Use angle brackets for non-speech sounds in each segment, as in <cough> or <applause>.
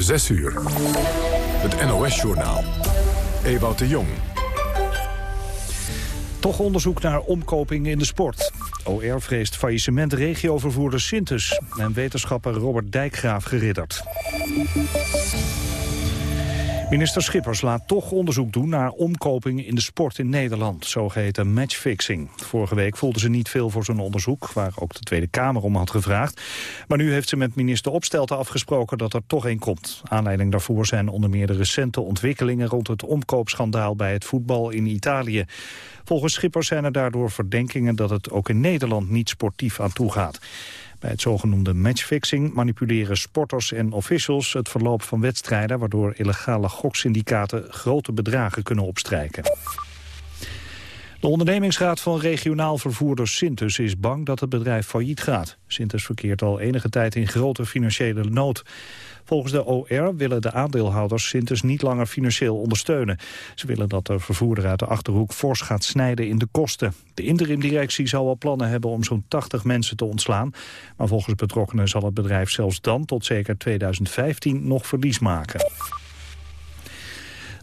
6 uur. Het NOS-journaal. Ewout de Jong. Toch onderzoek naar omkoping in de sport. OR vreest faillissement regiovervoerder Sintes... en wetenschapper Robert Dijkgraaf geridderd. Minister Schippers laat toch onderzoek doen naar omkoping in de sport in Nederland, zogeheten matchfixing. Vorige week voelde ze niet veel voor zo'n onderzoek, waar ook de Tweede Kamer om had gevraagd. Maar nu heeft ze met minister Opstelten afgesproken dat er toch één komt. Aanleiding daarvoor zijn onder meer de recente ontwikkelingen rond het omkoopschandaal bij het voetbal in Italië. Volgens Schippers zijn er daardoor verdenkingen dat het ook in Nederland niet sportief aan toe gaat. Bij het zogenoemde matchfixing manipuleren sporters en officials het verloop van wedstrijden... waardoor illegale goksyndicaten grote bedragen kunnen opstrijken. De ondernemingsraad van regionaal vervoerders Sintus is bang dat het bedrijf failliet gaat. Sintus verkeert al enige tijd in grote financiële nood. Volgens de OR willen de aandeelhouders Sintes niet langer financieel ondersteunen. Ze willen dat de vervoerder uit de Achterhoek fors gaat snijden in de kosten. De interimdirectie zou al plannen hebben om zo'n 80 mensen te ontslaan. Maar volgens betrokkenen zal het bedrijf zelfs dan tot zeker 2015 nog verlies maken.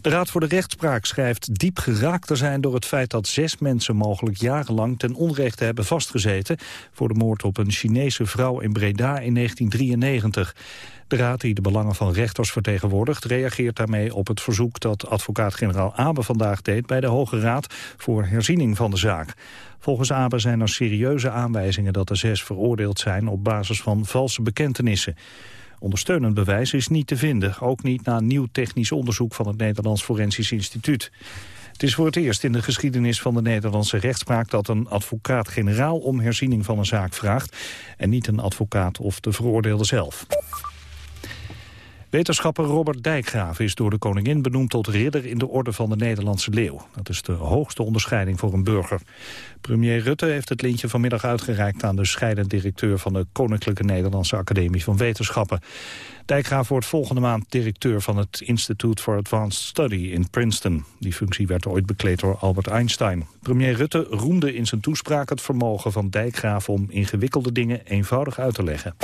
De Raad voor de Rechtspraak schrijft diep geraakt te zijn door het feit dat zes mensen mogelijk jarenlang ten onrechte hebben vastgezeten voor de moord op een Chinese vrouw in Breda in 1993. De raad die de belangen van rechters vertegenwoordigt... reageert daarmee op het verzoek dat advocaat-generaal Abe vandaag deed... bij de Hoge Raad voor herziening van de zaak. Volgens Abe zijn er serieuze aanwijzingen dat de zes veroordeeld zijn... op basis van valse bekentenissen. Ondersteunend bewijs is niet te vinden, ook niet na nieuw technisch onderzoek van het Nederlands Forensisch Instituut. Het is voor het eerst in de geschiedenis van de Nederlandse rechtspraak dat een advocaat-generaal om herziening van een zaak vraagt en niet een advocaat of de veroordeelde zelf. Wetenschapper Robert Dijkgraaf is door de koningin benoemd tot ridder in de orde van de Nederlandse leeuw. Dat is de hoogste onderscheiding voor een burger. Premier Rutte heeft het lintje vanmiddag uitgereikt aan de scheidend directeur van de Koninklijke Nederlandse Academie van Wetenschappen. Dijkgraaf wordt volgende maand directeur van het Institute for Advanced Study in Princeton. Die functie werd ooit bekleed door Albert Einstein. Premier Rutte roemde in zijn toespraak het vermogen van Dijkgraaf om ingewikkelde dingen eenvoudig uit te leggen.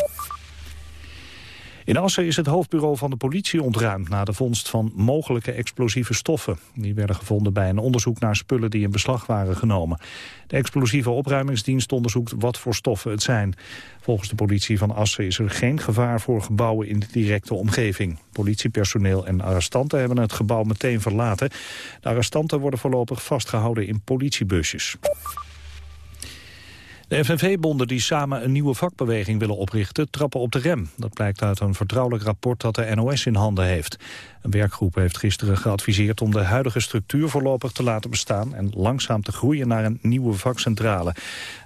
In Assen is het hoofdbureau van de politie ontruimd... na de vondst van mogelijke explosieve stoffen. Die werden gevonden bij een onderzoek naar spullen die in beslag waren genomen. De explosieve opruimingsdienst onderzoekt wat voor stoffen het zijn. Volgens de politie van Assen is er geen gevaar voor gebouwen in de directe omgeving. Politiepersoneel en arrestanten hebben het gebouw meteen verlaten. De arrestanten worden voorlopig vastgehouden in politiebusjes. De FNV-bonden die samen een nieuwe vakbeweging willen oprichten... trappen op de rem. Dat blijkt uit een vertrouwelijk rapport dat de NOS in handen heeft. Een werkgroep heeft gisteren geadviseerd om de huidige structuur voorlopig te laten bestaan... en langzaam te groeien naar een nieuwe vakcentrale.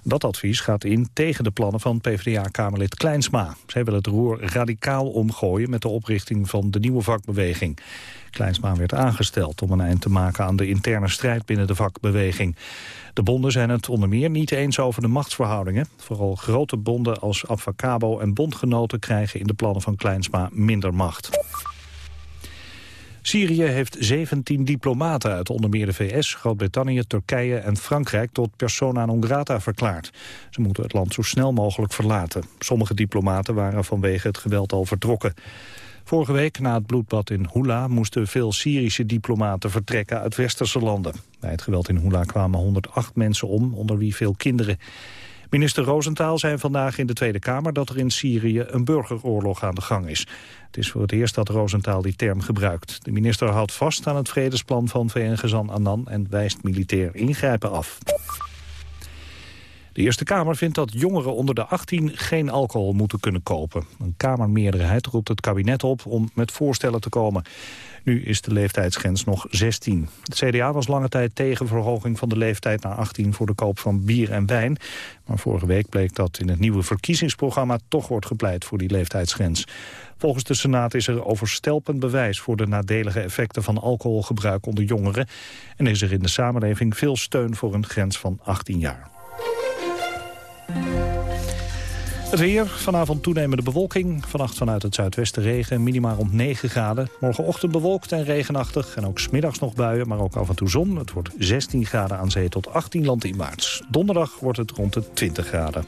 Dat advies gaat in tegen de plannen van PvdA-kamerlid Kleinsma. Zij wil het roer radicaal omgooien met de oprichting van de nieuwe vakbeweging. Kleinsma werd aangesteld om een eind te maken aan de interne strijd binnen de vakbeweging. De bonden zijn het onder meer niet eens over de machtsverhoudingen. Vooral grote bonden als Avacabo en bondgenoten krijgen in de plannen van Kleinsma minder macht. Syrië heeft 17 diplomaten uit onder meer de VS, Groot-Brittannië, Turkije en Frankrijk tot persona non grata verklaard. Ze moeten het land zo snel mogelijk verlaten. Sommige diplomaten waren vanwege het geweld al vertrokken. Vorige week, na het bloedbad in Hula, moesten veel Syrische diplomaten vertrekken uit westerse landen. Bij het geweld in Hula kwamen 108 mensen om, onder wie veel kinderen. Minister Roosentaal zei vandaag in de Tweede Kamer dat er in Syrië een burgeroorlog aan de gang is. Het is voor het eerst dat Roosentaal die term gebruikt. De minister houdt vast aan het vredesplan van VN-gezant Annan en wijst militair ingrijpen af. De Eerste Kamer vindt dat jongeren onder de 18 geen alcohol moeten kunnen kopen. Een Kamermeerderheid roept het kabinet op om met voorstellen te komen. Nu is de leeftijdsgrens nog 16. Het CDA was lange tijd tegen verhoging van de leeftijd naar 18 voor de koop van bier en wijn. Maar vorige week bleek dat in het nieuwe verkiezingsprogramma toch wordt gepleit voor die leeftijdsgrens. Volgens de Senaat is er overstelpend bewijs voor de nadelige effecten van alcoholgebruik onder jongeren. En is er in de samenleving veel steun voor een grens van 18 jaar. Het weer, vanavond toenemende bewolking. Vannacht vanuit het zuidwesten regen, minimaal rond 9 graden. Morgenochtend bewolkt en regenachtig. En ook smiddags nog buien, maar ook af en toe zon. Het wordt 16 graden aan zee tot 18 land in maart. Donderdag wordt het rond de 20 graden.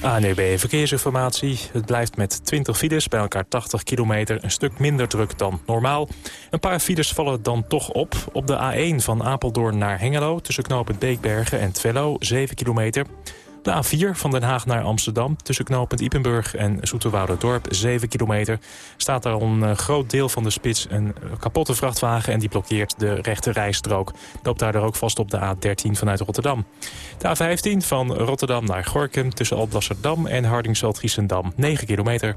ANEB Verkeersinformatie. Het blijft met 20 files, bij elkaar 80 kilometer, een stuk minder druk dan normaal. Een paar files vallen dan toch op. Op de A1 van Apeldoorn naar Hengelo, tussen knooppunt Beekbergen en Twello, 7 kilometer. De A4 van Den Haag naar Amsterdam, tussen knooppunt Ipenburg en Dorp 7 kilometer. Staat daar een eh, groot deel van de spits een kapotte vrachtwagen en die blokkeert de rechte rijstrook. Loopt daardoor ook vast op de A13 vanuit Rotterdam. De A15 van Rotterdam naar Gorkum tussen Alblasserdam en Hardingsveld-Giessendam, 9 kilometer.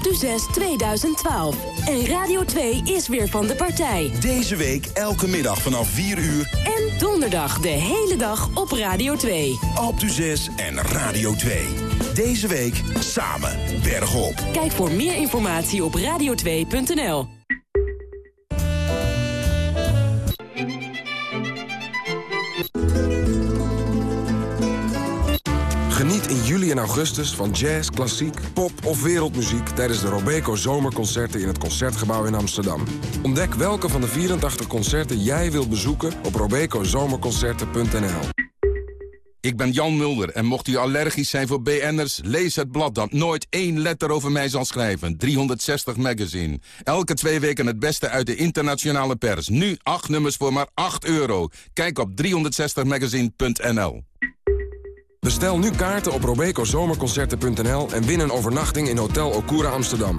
Alpe d'Huez 2012. En Radio 2 is weer van de partij. Deze week elke middag vanaf 4 uur. En donderdag de hele dag op Radio 2. Alpe d'Huez en Radio 2. Deze week samen bergop. Kijk voor meer informatie op radio2.nl. in juli en augustus van jazz, klassiek, pop of wereldmuziek... tijdens de Robeco Zomerconcerten in het Concertgebouw in Amsterdam. Ontdek welke van de 84 concerten jij wilt bezoeken op robecozomerconcerten.nl. Ik ben Jan Mulder en mocht u allergisch zijn voor BN'ers... lees het blad dat nooit één letter over mij zal schrijven. 360 Magazine. Elke twee weken het beste uit de internationale pers. Nu acht nummers voor maar 8 euro. Kijk op 360magazine.nl. Bestel nu kaarten op robecozomerconcerten.nl en win een overnachting in Hotel Okura Amsterdam.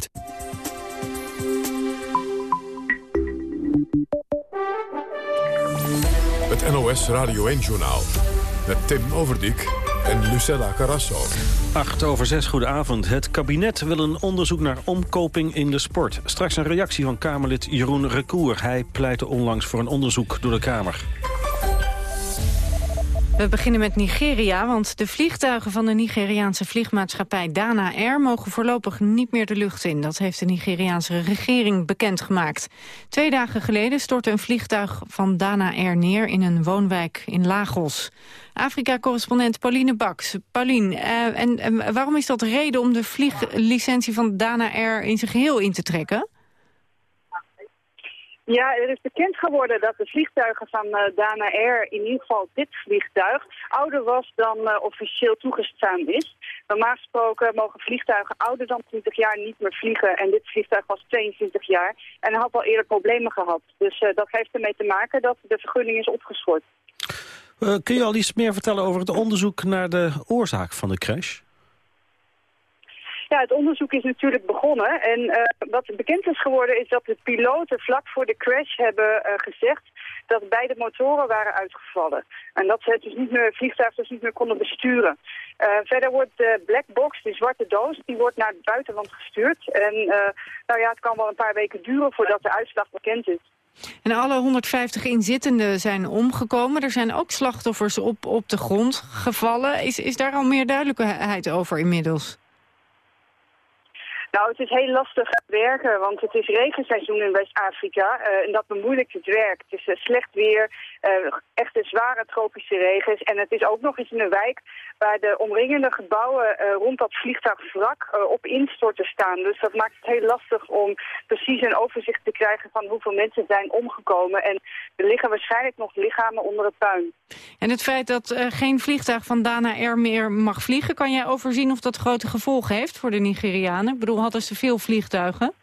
Deltaloid. Het NOS Radio 1-journaal met Tim Overdijk en Lucella Carrasso. 8 over 6, goedenavond. Het kabinet wil een onderzoek naar omkoping in de sport. Straks een reactie van Kamerlid Jeroen Recour. Hij pleitte onlangs voor een onderzoek door de Kamer. We beginnen met Nigeria, want de vliegtuigen van de Nigeriaanse vliegmaatschappij Dana Air mogen voorlopig niet meer de lucht in. Dat heeft de Nigeriaanse regering bekendgemaakt. Twee dagen geleden stortte een vliegtuig van Dana Air neer in een woonwijk in Lagos. Afrika-correspondent Pauline Baks. Pauline, en, en waarom is dat reden om de vlieglicentie van Dana Air in zijn geheel in te trekken? Ja, er is bekend geworden dat de vliegtuigen van uh, Dana Air, in ieder geval dit vliegtuig, ouder was dan uh, officieel toegestaan is. Normaal gesproken mogen vliegtuigen ouder dan 20 jaar niet meer vliegen. En dit vliegtuig was 22 jaar en had al eerder problemen gehad. Dus uh, dat heeft ermee te maken dat de vergunning is opgeschort. kun je al iets meer vertellen over het onderzoek naar de oorzaak van de crash? Ja, het onderzoek is natuurlijk begonnen. En uh, wat bekend is geworden is dat de piloten vlak voor de crash hebben uh, gezegd dat beide motoren waren uitgevallen. En dat ze het dus niet meer, vliegtuig dus niet meer konden besturen. Uh, verder wordt de black box, die zwarte doos, die wordt naar het buitenland gestuurd. En nou ja, het kan wel een paar weken duren voordat de uitslag bekend is. En alle 150 inzittenden zijn omgekomen. Er zijn ook slachtoffers op, op de grond gevallen. Is, is daar al meer duidelijkheid over inmiddels? Nou, het is heel lastig werken, want het is regenseizoen in West-Afrika uh, en dat bemoeilijkt het werk. Het is uh, slecht weer, uh, echt zware tropische regens en het is ook nog eens in een wijk waar de omringende gebouwen rond dat vliegtuigwrak op instorten staan. Dus dat maakt het heel lastig om precies een overzicht te krijgen van hoeveel mensen zijn omgekomen. En er liggen waarschijnlijk nog lichamen onder het puin. En het feit dat geen vliegtuig van Dana Air meer mag vliegen, kan jij overzien of dat grote gevolgen heeft voor de Nigerianen? Ik bedoel, hadden ze veel vliegtuigen?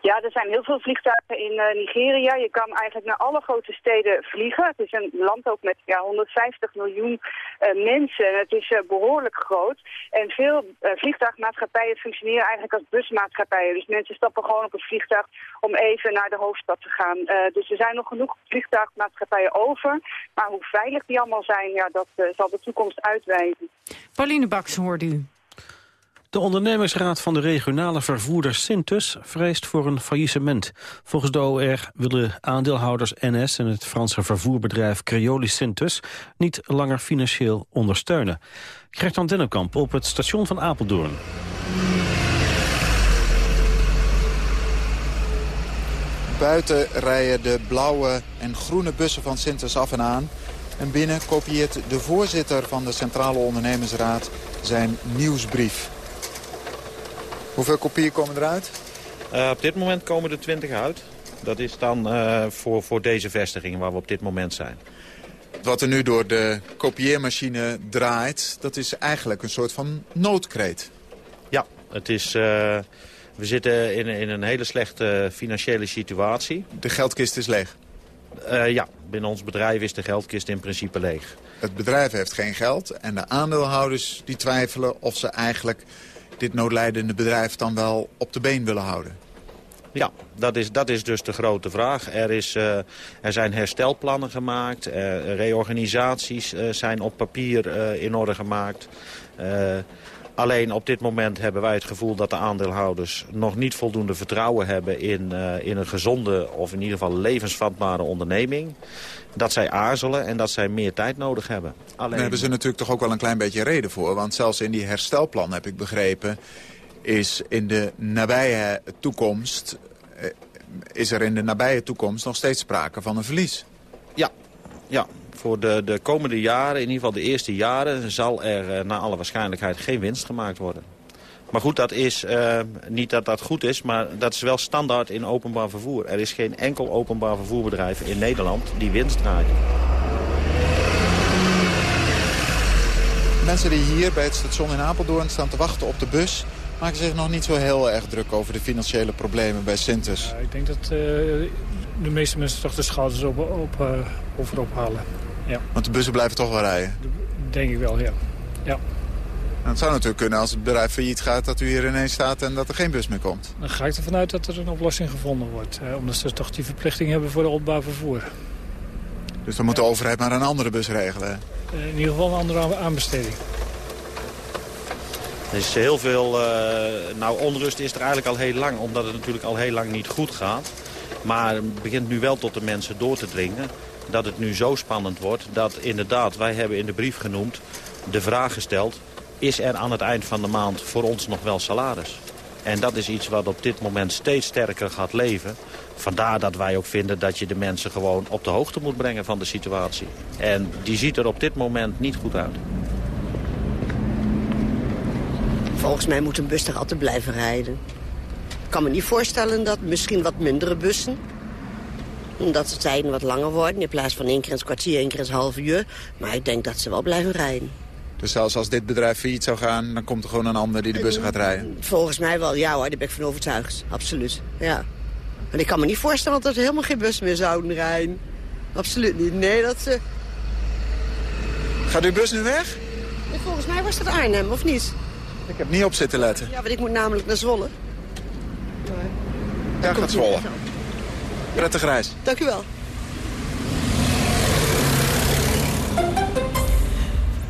Ja, er zijn heel veel vliegtuigen in uh, Nigeria. Je kan eigenlijk naar alle grote steden vliegen. Het is een land ook met ja, 150 miljoen uh, mensen. Het is uh, behoorlijk groot. En veel vliegtuigmaatschappijen functioneren eigenlijk als busmaatschappijen. Dus mensen stappen gewoon op een vliegtuig om even naar de hoofdstad te gaan. dus er zijn nog genoeg vliegtuigmaatschappijen over. Maar hoe veilig die allemaal zijn, ja, dat zal de toekomst uitwijzen. Pauline Baks hoorde u. De ondernemingsraad van de regionale vervoerder Sintus vreest voor een faillissement. Volgens de OR willen aandeelhouders NS en het Franse vervoerbedrijf Creoli Sintus niet langer financieel ondersteunen. Gert-Jan Dennekamp op het station van Apeldoorn. Buiten rijden de blauwe en groene bussen van Sintus af en aan. En binnen kopieert de voorzitter van de Centrale Ondernemingsraad zijn nieuwsbrief. Hoeveel kopieën komen eruit? Uh, op dit moment komen er 20 uit. Dat is dan uh, voor, voor deze vestiging waar we op dit moment zijn. Wat er nu door de kopieermachine draait, dat is eigenlijk een soort van noodkreet. Ja, het is, uh, we zitten in, in een hele slechte financiële situatie. De geldkist is leeg? ja, binnen ons bedrijf is de geldkist in principe leeg. Het bedrijf heeft geen geld en de aandeelhouders die twijfelen of ze eigenlijk dit noodlijdende bedrijf dan wel op de been willen houden? Ja, dat is, dat is dus de grote vraag. Er, is, uh, er zijn herstelplannen gemaakt, uh, reorganisaties uh, zijn op papier in orde gemaakt. Alleen op dit moment hebben wij het gevoel dat de aandeelhouders nog niet voldoende vertrouwen hebben in, in een gezonde of in ieder geval levensvatbare onderneming dat zij aarzelen en dat zij meer tijd nodig hebben. Alleen... Daar hebben ze natuurlijk toch ook wel een klein beetje reden voor. Want zelfs in die herstelplan, heb ik begrepen... is in de nabije toekomst... Eh, is er in de nabije toekomst nog steeds sprake van een verlies. Ja, ja. Voor de, de komende jaren, in ieder geval de eerste jaren... zal er uh, naar alle waarschijnlijkheid geen winst gemaakt worden. Maar goed, dat is uh, niet dat dat goed is, maar dat is wel standaard in openbaar vervoer. Er is geen enkel openbaar vervoerbedrijf in Nederland die winst draait. Mensen die hier bij het station in Apeldoorn staan te wachten op de bus... maken zich nog niet zo heel erg druk over de financiële problemen bij Sintes. Ja, ik denk dat uh, de meeste mensen toch de schouders op, op, uh, over ophalen. Ja. Want de bussen blijven toch wel rijden? Denk ik wel, ja. ja. Nou, het zou natuurlijk kunnen als het bedrijf failliet gaat... dat u hier ineens staat en dat er geen bus meer komt. Dan ga ik ervan uit dat er een oplossing gevonden wordt. Eh, omdat ze toch die verplichting hebben voor de openbaar vervoer. Dus dan moet de overheid maar een andere bus regelen? Eh, in ieder geval een andere aanbesteding. Er is heel veel... Uh, nou, onrust is er eigenlijk al heel lang, omdat het natuurlijk al heel lang niet goed gaat. Maar het begint nu wel tot de mensen door te dringen dat het nu zo spannend wordt dat inderdaad, wij hebben in de brief genoemd, de vraag gesteld is er aan het eind van de maand voor ons nog wel salaris. En dat is iets wat op dit moment steeds sterker gaat leven. Vandaar dat wij ook vinden dat je de mensen gewoon op de hoogte moet brengen van de situatie. En die ziet er op dit moment niet goed uit. Volgens mij moet een bus toch altijd blijven rijden. Ik kan me niet voorstellen dat misschien wat mindere bussen... omdat de tijden wat langer worden... in plaats van één keer een kwartier, één keer een half uur. Maar ik denk dat ze wel blijven rijden. Dus zelfs als dit bedrijf failliet zou gaan, dan komt er gewoon een ander die de bussen gaat rijden? Volgens mij wel, ja hoor, daar ben ik van overtuigd. Absoluut, ja. En ik kan me niet voorstellen dat er helemaal geen bussen meer zouden rijden. Absoluut niet. Nee, dat... Uh... Gaat uw bus nu weg? volgens mij was dat Arnhem, of niet? Ik heb niet op zitten letten. Ja, want ik moet namelijk naar Zwolle. Ja, gaat Zwolle. Prettig reis. Dank u wel.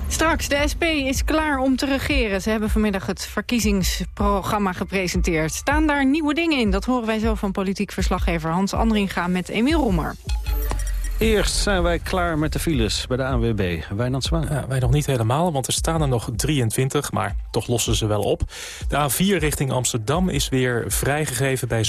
Straks, de SP is klaar om te regeren. Ze hebben vanmiddag het verkiezingsprogramma gepresenteerd. Staan daar nieuwe dingen in? Dat horen wij zo van politiek verslaggever Hans Andringa met Emiel Rommer. Eerst zijn wij klaar met de files bij de ANWB. Wijnand Zwaan. Ja, wij nog niet helemaal, want er staan er nog 23, maar toch lossen ze wel op. De A4 richting Amsterdam is weer vrijgegeven bij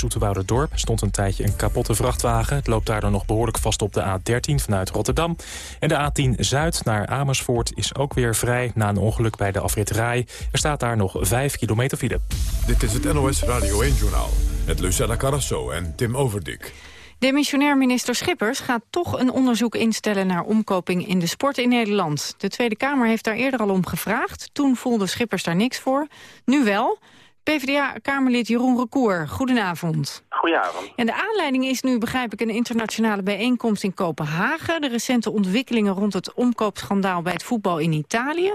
Dorp. Er stond een tijdje een kapotte vrachtwagen. Het loopt daardoor nog behoorlijk vast op de A13 vanuit Rotterdam. En de A10 Zuid naar Amersfoort is ook weer vrij na een ongeluk bij de afrit Rai. Er staat daar nog 5 kilometer file. Dit is het NOS Radio 1-journaal met Lucella Carrasso en Tim Overdik. Demissionair minister Schippers gaat toch een onderzoek instellen naar omkoping in de sport in Nederland. De Tweede Kamer heeft daar eerder al om gevraagd. Toen voelde Schippers daar niks voor. Nu wel. PvdA-Kamerlid Jeroen Recour, goedenavond. Goedenavond. En de aanleiding is nu, begrijp ik, een internationale bijeenkomst in Kopenhagen. De recente ontwikkelingen rond het omkoopschandaal bij het voetbal in Italië.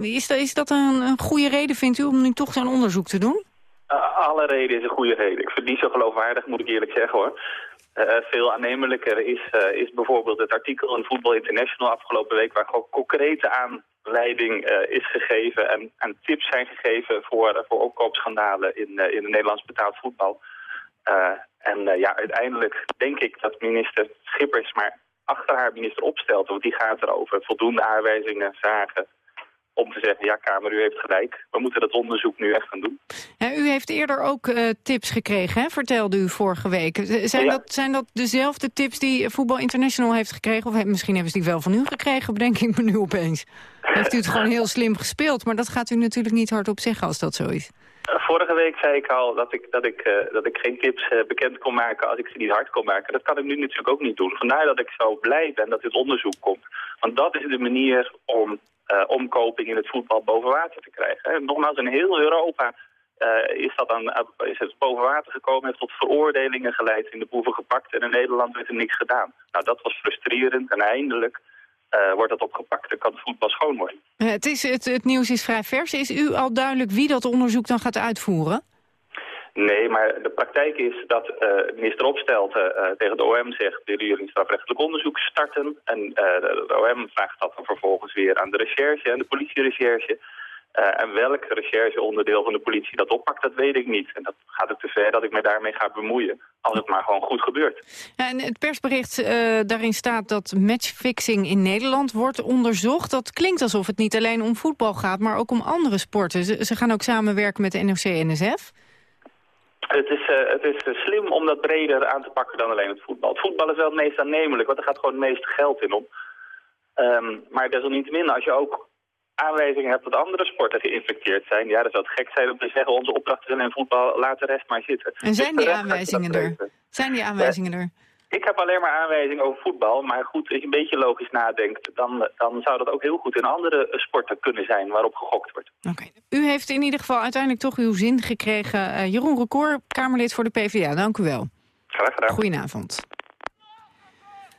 Is dat, is dat een, een goede reden, vindt u, om nu toch zo'n onderzoek te doen? Uh, alle reden is een goede reden. Ik niet zo geloofwaardig, moet ik eerlijk zeggen hoor. Uh, veel aannemelijker is, uh, is bijvoorbeeld het artikel in Voetbal International afgelopen week... waar gewoon concrete aanleiding is gegeven en, en, tips zijn gegeven voor, voor opkoopschandalen in, in het Nederlands betaald voetbal. en ja, uiteindelijk denk ik dat minister Schippers maar achter haar minister opstelt, want die gaat erover. Voldoende aanwijzingen zagen om te zeggen, ja Kamer, u heeft gelijk. We moeten dat onderzoek nu echt gaan doen. Ja, u heeft eerder ook uh, tips gekregen, hè? vertelde u vorige week. Zijn, ja. dat, zijn dat dezelfde tips die Voetbal International heeft gekregen? Of misschien hebben ze die wel van u gekregen, bedenk ik me nu opeens. heeft u het gewoon heel slim gespeeld, maar dat gaat u natuurlijk niet hardop zeggen als dat zo is. Vorige week zei ik al dat ik, dat ik, uh, dat ik geen tips uh, bekend kon maken als ik ze niet hard kon maken. Dat kan ik nu natuurlijk ook niet doen. Vandaar dat ik zo blij ben dat dit onderzoek komt. Want dat is de manier om omkoping in het voetbal boven water te krijgen. En nogmaals, in heel Europa is, dat uh, is het boven water gekomen, heeft tot veroordelingen geleid, in de boeven gepakt en in Nederland werd er niks gedaan. Nou, dat was frustrerend en eindelijk wordt dat opgepakt en kan het voetbal schoon worden. het, is, het, het nieuws is vrij vers. Is u al duidelijk wie dat onderzoek dan gaat uitvoeren? Nee, maar de praktijk is dat uh, minister Opstelten uh, tegen de OM zegt... willen jullie een strafrechtelijk onderzoek starten? En uh, de, de, OM vraagt dat dan vervolgens weer aan de recherche en de politierecherche. En welk rechercheonderdeel van de politie dat oppakt, dat weet ik niet. En dat gaat het te ver dat ik me daarmee ga bemoeien. Als het maar gewoon goed gebeurt. Ja, en het persbericht daarin staat dat matchfixing in Nederland wordt onderzocht. Dat klinkt alsof het niet alleen om voetbal gaat, maar ook om andere sporten. Ze, ze gaan ook samenwerken met de NOC-NSF. Het is, uh, het is slim om dat breder aan te pakken dan alleen het voetbal. Het voetbal is wel het meest aannemelijk, want er gaat gewoon het meeste geld in om. Um, maar desalniettemin, als je ook aanwijzingen hebt dat andere sporten geïnfecteerd zijn... ja, dan zou het gek zijn om te zeggen, onze opdrachten zijn in voetbal, laat de rest maar zitten. En zijn die aanwijzingen er? Zijn die aanwijzingen er? Ik heb alleen maar aanwijzingen over voetbal. Maar goed, als je een beetje logisch nadenkt... dan, dan zou dat ook heel goed in andere sporten kunnen zijn waarop gegokt wordt. Oké. U heeft in ieder geval uiteindelijk toch uw zin gekregen. Uh, Jeroen Record, Kamerlid voor de PvdA. Dank u wel. Graag gedaan. Goedenavond.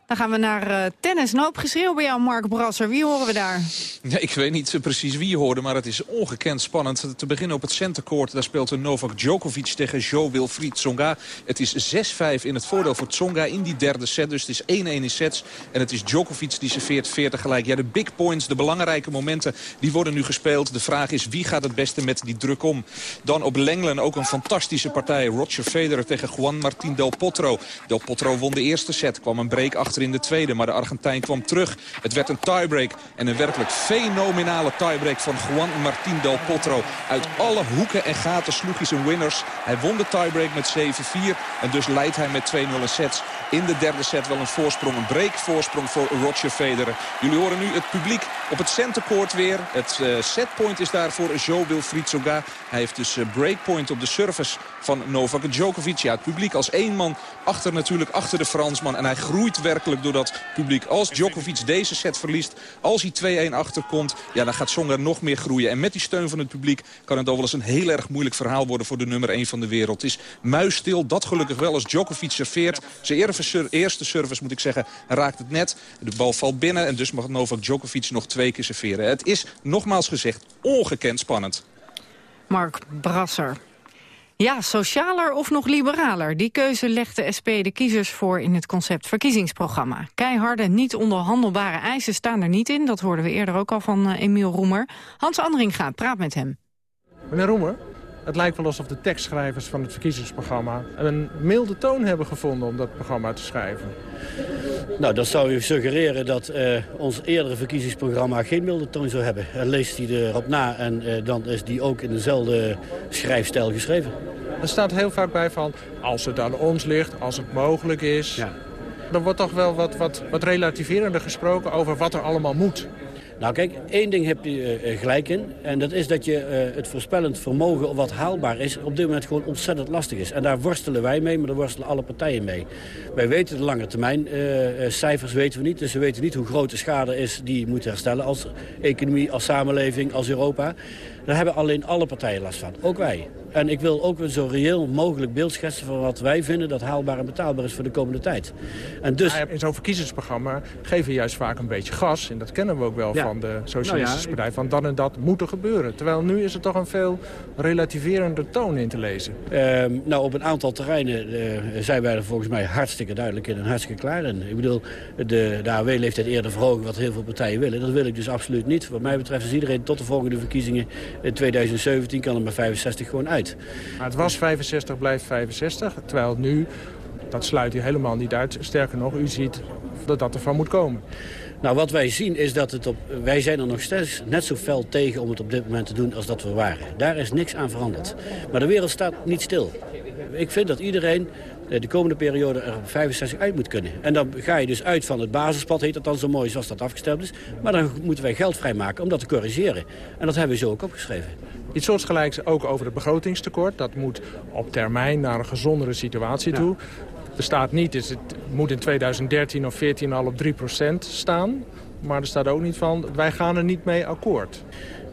Dan gaan we naar uh, tennis. Een hoop geschreeuw bij jou, Mark Brasser. Wie horen we daar? Ja, ik weet niet precies wie je hoorde, maar het is ongekend spannend. Te beginnen op het centercourt. Daar speelt Novak Djokovic tegen Jo Wilfried Tsonga. Het is 6-5 in het voordeel voor Tsonga in die derde set. Dus het is 1-1 in sets. En het is Djokovic die serveert 40 gelijk. Ja, de big points, de belangrijke momenten, die worden nu gespeeld. De vraag is wie gaat het beste met die druk om. Dan op Lenglen ook een fantastische partij. Roger Federer tegen Juan Martín Del Potro. Del Potro won de eerste set, kwam een break achter in de tweede. Maar de Argentijn kwam terug. Het werd een tiebreak. En een werkelijk fenomenale tiebreak van Juan Martín Del Potro. Uit alle hoeken en gaten sloeg hij zijn winners. Hij won de tiebreak met 7-4. En dus leidt hij met 2-0 sets. In de derde set wel een voorsprong. Een break voorsprong voor Roger Federer. Jullie horen nu het publiek op het centercourt weer. Het uh, setpoint is daar voor Jo Wilfried Soga. Hij heeft dus uh, breakpoint op de service van Novak Djokovic. Ja, het publiek als één man achter natuurlijk, achter de Fransman. En hij groeit werkelijk door dat publiek. Als Djokovic deze set verliest, als hij 2-1 achterkomt... ja, dan gaat Songa nog meer groeien. En met die steun van het publiek kan het al wel eens een heel erg moeilijk verhaal worden... voor de nummer 1 van de wereld. Het is muisstil, dat gelukkig wel als Djokovic serveert. Zijn eerste service, moet ik zeggen, raakt het net. De bal valt binnen en dus mag Novak Djokovic nog twee keer serveren. Het is, nogmaals gezegd, ongekend spannend. Mark Brasser. Ja, socialer of nog liberaler? Die keuze legt de SP de kiezers voor in het concept verkiezingsprogramma. Keiharde, niet onderhandelbare eisen staan er niet in. Dat hoorden we eerder ook al van uh, Emiel Roemer. Hans Andringa praat met hem. Meneer Roemer, het lijkt wel alsof de tekstschrijvers van het verkiezingsprogramma... een milde toon hebben gevonden om dat programma te schrijven. Nou, dat zou u suggereren dat uh, ons eerdere verkiezingsprogramma geen milde toon zou hebben. En leest hij erop na en uh, dan is die ook in dezelfde schrijfstijl geschreven. Er staat heel vaak bij van, als het aan ons ligt, als het mogelijk is. Ja. Er wordt toch wel wat, wat, wat relativerender gesproken over wat er allemaal moet. Nou kijk, één ding heb je uh, gelijk in. En dat is dat je uh, het voorspellend vermogen wat haalbaar is... op dit moment gewoon ontzettend lastig is. En daar worstelen wij mee, maar daar worstelen alle partijen mee. Wij weten de lange termijn cijfers weten we niet. Dus we weten niet hoe groot de schade is die je moet herstellen... als economie, als samenleving, als Europa. Daar hebben alleen alle partijen last van, ook wij. En ik wil ook een zo reëel mogelijk beeld schetsen van wat wij vinden... dat haalbaar en betaalbaar is voor de komende tijd. En dus... in zo'n verkiezingsprogramma geven we juist vaak een beetje gas. En dat kennen we ook wel van de Socialistische nou ja, Partij. Van dan en dat moet er gebeuren. Terwijl nu is er toch een veel relativerender toon in te lezen. Ehm, nou, op een aantal terreinen uh, zijn wij er volgens mij hartstikke duidelijk in en hartstikke klaar in. Ik bedoel, de, de AW-leeftijd eerder verhogen wat heel veel partijen willen. Dat wil ik dus absoluut niet. Wat mij betreft is iedereen tot de volgende verkiezingen in 2017 kan er maar 65 gewoon uit. Maar het was 65, blijft 65. Terwijl nu, dat sluit u helemaal niet uit. Sterker nog, u ziet dat dat ervan moet komen. Nou, wat wij zien is dat het op... Wij zijn er nog steeds net zo fel tegen om het op dit moment te doen als dat we waren. Daar is niks aan veranderd. Maar de wereld staat niet stil. Ik vind dat iedereen de komende periode er 65 uit moet kunnen. En dan ga je dus uit van het basispad, heet dat dan zo mooi zoals dat afgestemd is. Maar dan moeten wij geld vrijmaken om dat te corrigeren. En dat hebben we zo ook opgeschreven. Iets soortgelijks ook over het begrotingstekort. Dat moet op termijn naar een gezondere situatie toe. Er staat niet, dus het moet in 2013 of 2014 al op 3% staan. Maar er staat ook niet van, wij gaan er niet mee akkoord.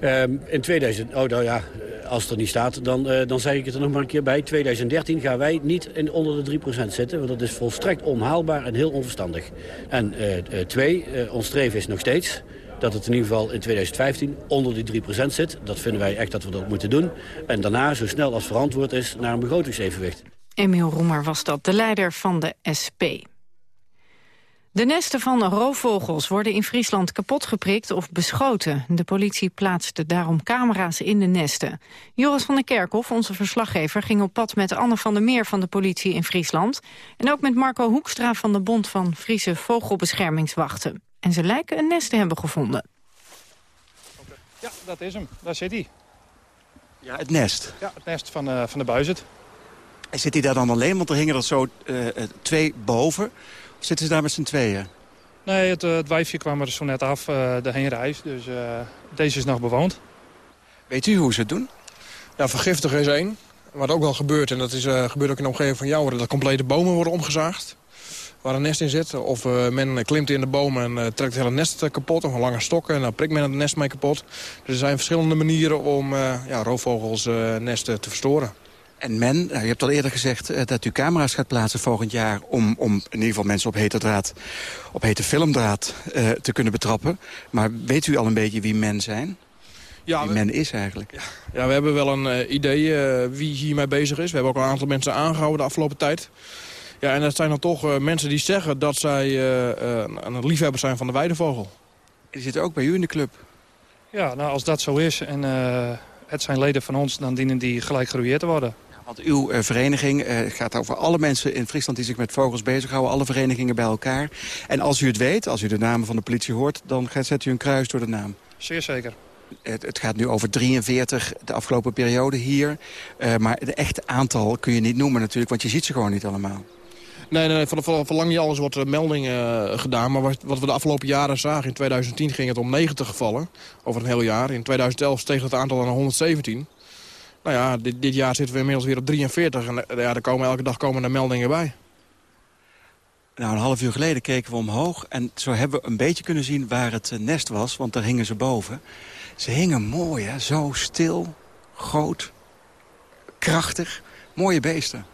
Um, in 2000, oh nou ja, als het er niet staat, dan, uh, dan zeg ik het er nog maar een keer bij. 2013 gaan wij niet onder de 3% zitten, want dat is volstrekt onhaalbaar en heel onverstandig. En uh, twee, ons streven is nog steeds dat het in ieder geval in 2015 onder die 3% zit. Dat vinden wij echt dat we dat moeten doen. En daarna zo snel als verantwoord is naar een begrotingsevenwicht. Emiel Roemer was dat, de leider van de SP. De nesten van roofvogels worden in Friesland kapotgeprikt of beschoten. De politie plaatste daarom camera's in de nesten. Joris van der Kerkhof, onze verslaggever, ging op pad met Anne van der Meer van de politie in Friesland. En ook met Marco Hoekstra van de Bond van Friese Vogelbeschermingswachten. En ze lijken een nest te hebben gevonden. Ja, dat is hem. Daar zit hij. Ja, het nest? Ja, het nest van, uh, van de buizerd. En zit hij daar dan alleen? Want er hingen er zo uh, twee boven. Zitten ze daar met z'n tweeën? Nee, het, het wijfje kwam er zo net af, uh, de heenreis. Dus deze is nog bewoond. Weet u hoe ze het doen? Ja, vergiftigen is één. Wat ook wel gebeurt, en dat is, gebeurt ook in de omgeving van jou... dat complete bomen worden omgezaagd waar een nest in zit. Of uh, men klimt in de bomen en uh, trekt het hele nest kapot. Of een lange stokken en dan prikt men het nest mee kapot. Dus er zijn verschillende manieren om uh, ja, roofvogels nesten te verstoren. En men, je hebt al eerder gezegd dat u camera's gaat plaatsen volgend jaar... om, om in ieder geval mensen op hete draad, op hete filmdraad te kunnen betrappen. Maar weet u al een beetje wie men zijn? Ja, wie men is eigenlijk. Ja, we hebben wel een idee wie hiermee bezig is. We hebben ook een aantal mensen aangehouden de afgelopen tijd. Ja, en dat zijn dan toch uh, mensen die zeggen dat zij uh, uh, een liefhebber zijn van de weidevogel. Die zitten ook bij u in de club? Ja, nou als dat zo is en het zijn leden van ons, dan dienen die gelijk geroeid te worden. Want uw vereniging gaat over alle mensen in Friesland die zich met vogels bezighouden. Alle verenigingen bij elkaar. En als u het weet, als u de namen van de politie hoort, dan zet u een kruis door de naam. Zeer zeker. Het, het, gaat nu over 43 de afgelopen periode hier. maar het echte aantal kun je niet noemen natuurlijk, want je ziet ze gewoon niet allemaal. Nee, nee, van, van, van lang niet alles wordt meldingen uh, gedaan. Maar wat, wat, we de afgelopen jaren zagen, in 2010 ging het om 90 gevallen. Over een heel jaar. In 2011 steeg het aantal naar 117. Nou ja, dit, dit jaar zitten we inmiddels weer op 43. En uh, ja, er komen, elke dag komen er meldingen bij. Nou, een half uur geleden keken we omhoog. En zo hebben we een beetje kunnen zien waar het uh, nest was. Want daar hingen ze boven. Ze hingen mooi, hè? Zo stil, groot, krachtig. Mooie beesten.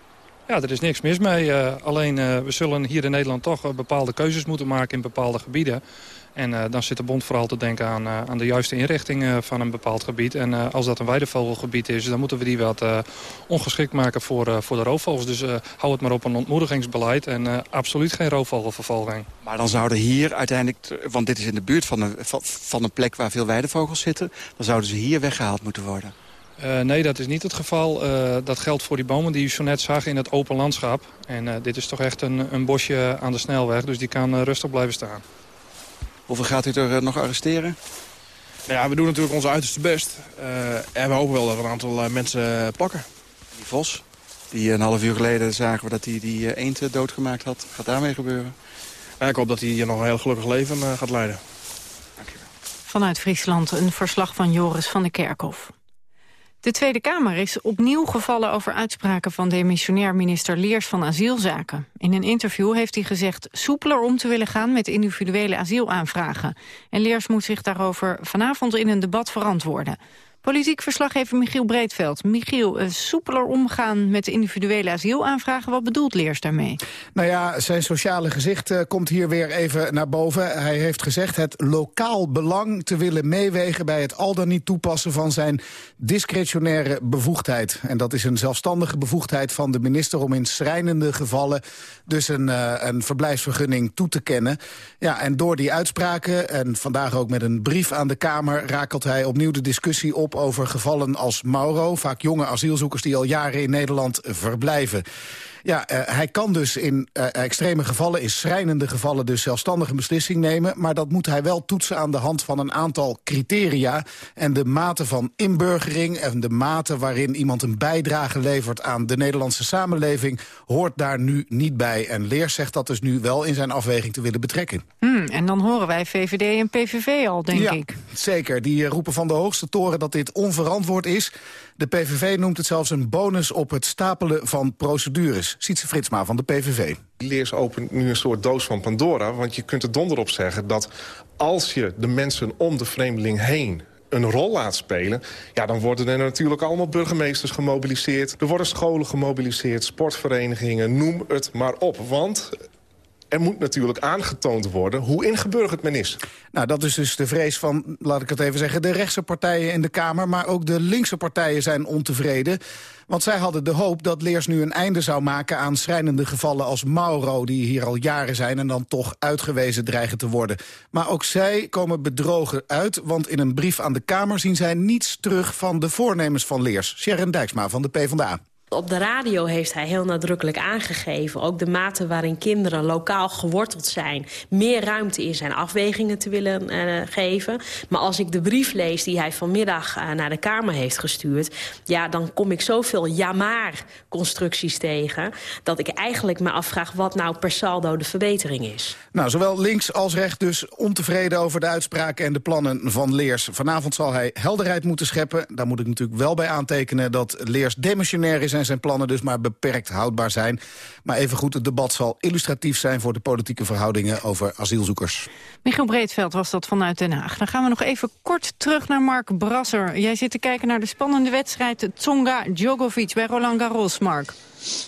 Ja, er is niks mis mee. Uh, alleen uh, we zullen hier in Nederland toch uh, bepaalde keuzes moeten maken in bepaalde gebieden. En dan zit de bond vooral te denken aan, aan de juiste inrichting van een bepaald gebied. En als dat een weidevogelgebied is, dan moeten we die wat ongeschikt maken voor, voor de roofvogels. Dus hou het maar op een ontmoedigingsbeleid en absoluut geen roofvogelvervolging. Maar dan zouden hier uiteindelijk, want dit is in de buurt van een, van, van een plek waar veel weidevogels zitten... dan zouden ze hier weggehaald moeten worden. Uh, nee, dat is niet het geval. Uh, dat geldt voor die bomen die u zo net zag in het open landschap. En uh, dit is toch echt een, een, bosje aan de snelweg, dus die kan rustig blijven staan. Hoeveel gaat u er nog arresteren? Nou ja, we doen natuurlijk ons uiterste best. en we hopen wel dat we een aantal mensen pakken. Die Vos, die een half uur geleden zagen we dat hij die, die eend doodgemaakt had. Gaat daarmee gebeuren? ik hoop dat hij hier nog een heel gelukkig leven gaat leiden. Vanuit Friesland een verslag van Joris van der Kerkhof. De Tweede Kamer is opnieuw gevallen over uitspraken van demissionair minister Leers van Asielzaken. In een interview heeft hij gezegd soepeler om te willen gaan met individuele asielaanvragen. En Leers moet zich daarover vanavond in een debat verantwoorden. Politiek verslaggever Michiel Breedveld. Michiel, eh, soepeler omgaan met individuele asielaanvragen. Wat bedoelt Leers daarmee? Nou ja, zijn sociale gezicht uh, komt hier weer even naar boven. Hij heeft gezegd het lokaal belang te willen meewegen... bij het al dan niet toepassen van zijn discretionaire bevoegdheid. En dat is een zelfstandige bevoegdheid van de minister... om in schrijnende gevallen dus een, uh, een verblijfsvergunning toe te kennen. Ja, en door die uitspraken, en vandaag ook met een brief aan de Kamer... rakelt hij opnieuw de discussie op over gevallen als Mauro. Vaak jonge asielzoekers die al jaren in Nederland verblijven. Ja, uh, hij kan dus in uh, extreme gevallen, in schrijnende gevallen... dus zelfstandig een beslissing nemen. Maar dat moet hij wel toetsen aan de hand van een aantal criteria. En de mate van inburgering en de mate waarin iemand een bijdrage levert... aan de Nederlandse samenleving hoort daar nu niet bij. En Leers zegt dat dus nu wel in zijn afweging te willen betrekken. Hmm, en dan horen wij VVD en PVV al, denk ja, ik. zeker. Die roepen van de hoogste toren dat dit onverantwoord is. De PVV noemt het zelfs een bonus op het stapelen van procedures. Sietse Fritsma van de PVV. Leers opent nu een soort doos van Pandora. Want je kunt er donder op zeggen dat als je de mensen om de vreemdeling heen een rol laat spelen... ja, dan worden er natuurlijk allemaal burgemeesters gemobiliseerd. Er worden scholen gemobiliseerd, sportverenigingen, noem het maar op. Want er moet natuurlijk aangetoond worden hoe ingeburgerd men is. Nou, dat is dus de vrees van, laat ik het even zeggen... de rechtse partijen in de Kamer, maar ook de linkse partijen zijn ontevreden. Want zij hadden de hoop dat Leers nu een einde zou maken... aan schrijnende gevallen als Mauro, die hier al jaren zijn... en dan toch uitgewezen dreigen te worden. Maar ook zij komen bedrogen uit, want in een brief aan de Kamer... zien zij niets terug van de voornemens van Leers. Sharon Dijksma van de PvdA. Op de radio heeft hij heel nadrukkelijk aangegeven... ook de mate waarin kinderen lokaal geworteld zijn... meer ruimte in zijn afwegingen te willen uh, geven. Maar als ik de brief lees die hij vanmiddag uh, naar de Kamer heeft gestuurd... ja, dan kom ik zoveel ja-maar-constructies tegen... dat ik eigenlijk me afvraag wat nou per saldo de verbetering is. Nou, zowel links als rechts dus ontevreden over de uitspraken... en de plannen van Leers. Vanavond zal hij helderheid moeten scheppen. Daar moet ik natuurlijk wel bij aantekenen dat Leers demissionair is... zijn plannen dus maar beperkt houdbaar zijn. Maar evengoed, het debat zal illustratief zijn... voor de politieke verhoudingen over asielzoekers. Michiel Breedveld was dat vanuit Den Haag. Dan gaan we nog even kort terug naar Mark Brasser. Jij zit te kijken naar de spannende wedstrijd Tsonga-Djokovic bij Roland Garros, Mark.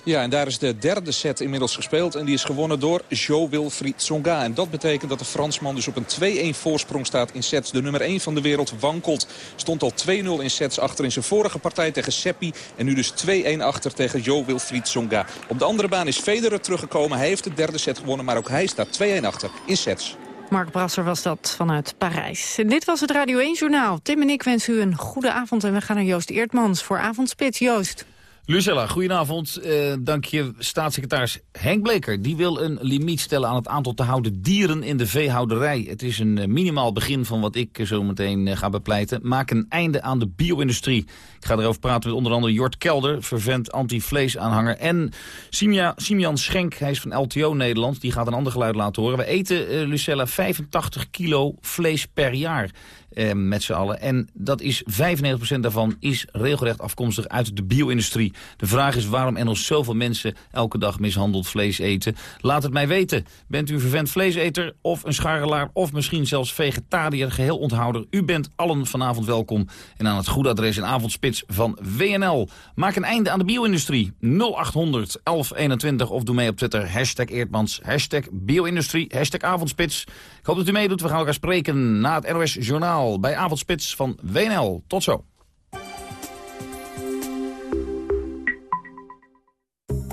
Ja, en daar is de derde set inmiddels gespeeld. En die is gewonnen door Jo-Wilfried Tsonga. En dat betekent dat de Fransman dus op een 2-1 voorsprong staat in sets. De nummer 1 van de wereld wankelt. Stond al 2-0 in sets achter in zijn vorige partij tegen Seppi. En nu dus 2-1 achter tegen Jo-Wilfried Tsonga. Op de andere baan is Federer teruggekomen. Hij heeft de derde set gewonnen, maar ook hij staat 2-1 achter in sets. Mark Brasser was dat vanuit Parijs. dit was het Radio 1-journaal. Tim en ik wensen u een goede avond en we gaan naar Joost Eertmans voor Avondspits. Joost. Lucella, goedenavond. Uh, dank je, staatssecretaris Henk Bleker. Die wil een limiet stellen aan het aantal te houden dieren in de veehouderij. Het is een uh, minimaal begin van wat ik zo meteen ga bepleiten. Maak een einde aan de bio-industrie. Ik ga erover praten met onder andere Jort Kelder, vervent anti-vleesaanhanger. En Simia, Simian Schenk, hij is van LTO Nederland. Die gaat een ander geluid laten horen. We eten, Lucella, 85 kilo vlees per jaar eh, met z'n allen. En dat is 95% daarvan is regelrecht afkomstig uit de bio-industrie. De vraag is waarom er nog zoveel mensen elke dag mishandeld vlees eten. Laat het mij weten. Bent u een vervent vleeseter of een scharrelaar of misschien zelfs vegetariër, geheel onthouder? U bent allen vanavond welkom en aan het goede adres in avondspits van WNL. Maak een einde aan de bio-industrie. 0800 1121 of doe mee op Twitter. Hashtag Eerdmans, hashtag bio-industrie, hashtag avondspits. Ik hoop dat u meedoet. We gaan elkaar spreken na het NOS Journaal bij Avondspits van WNL. Tot zo.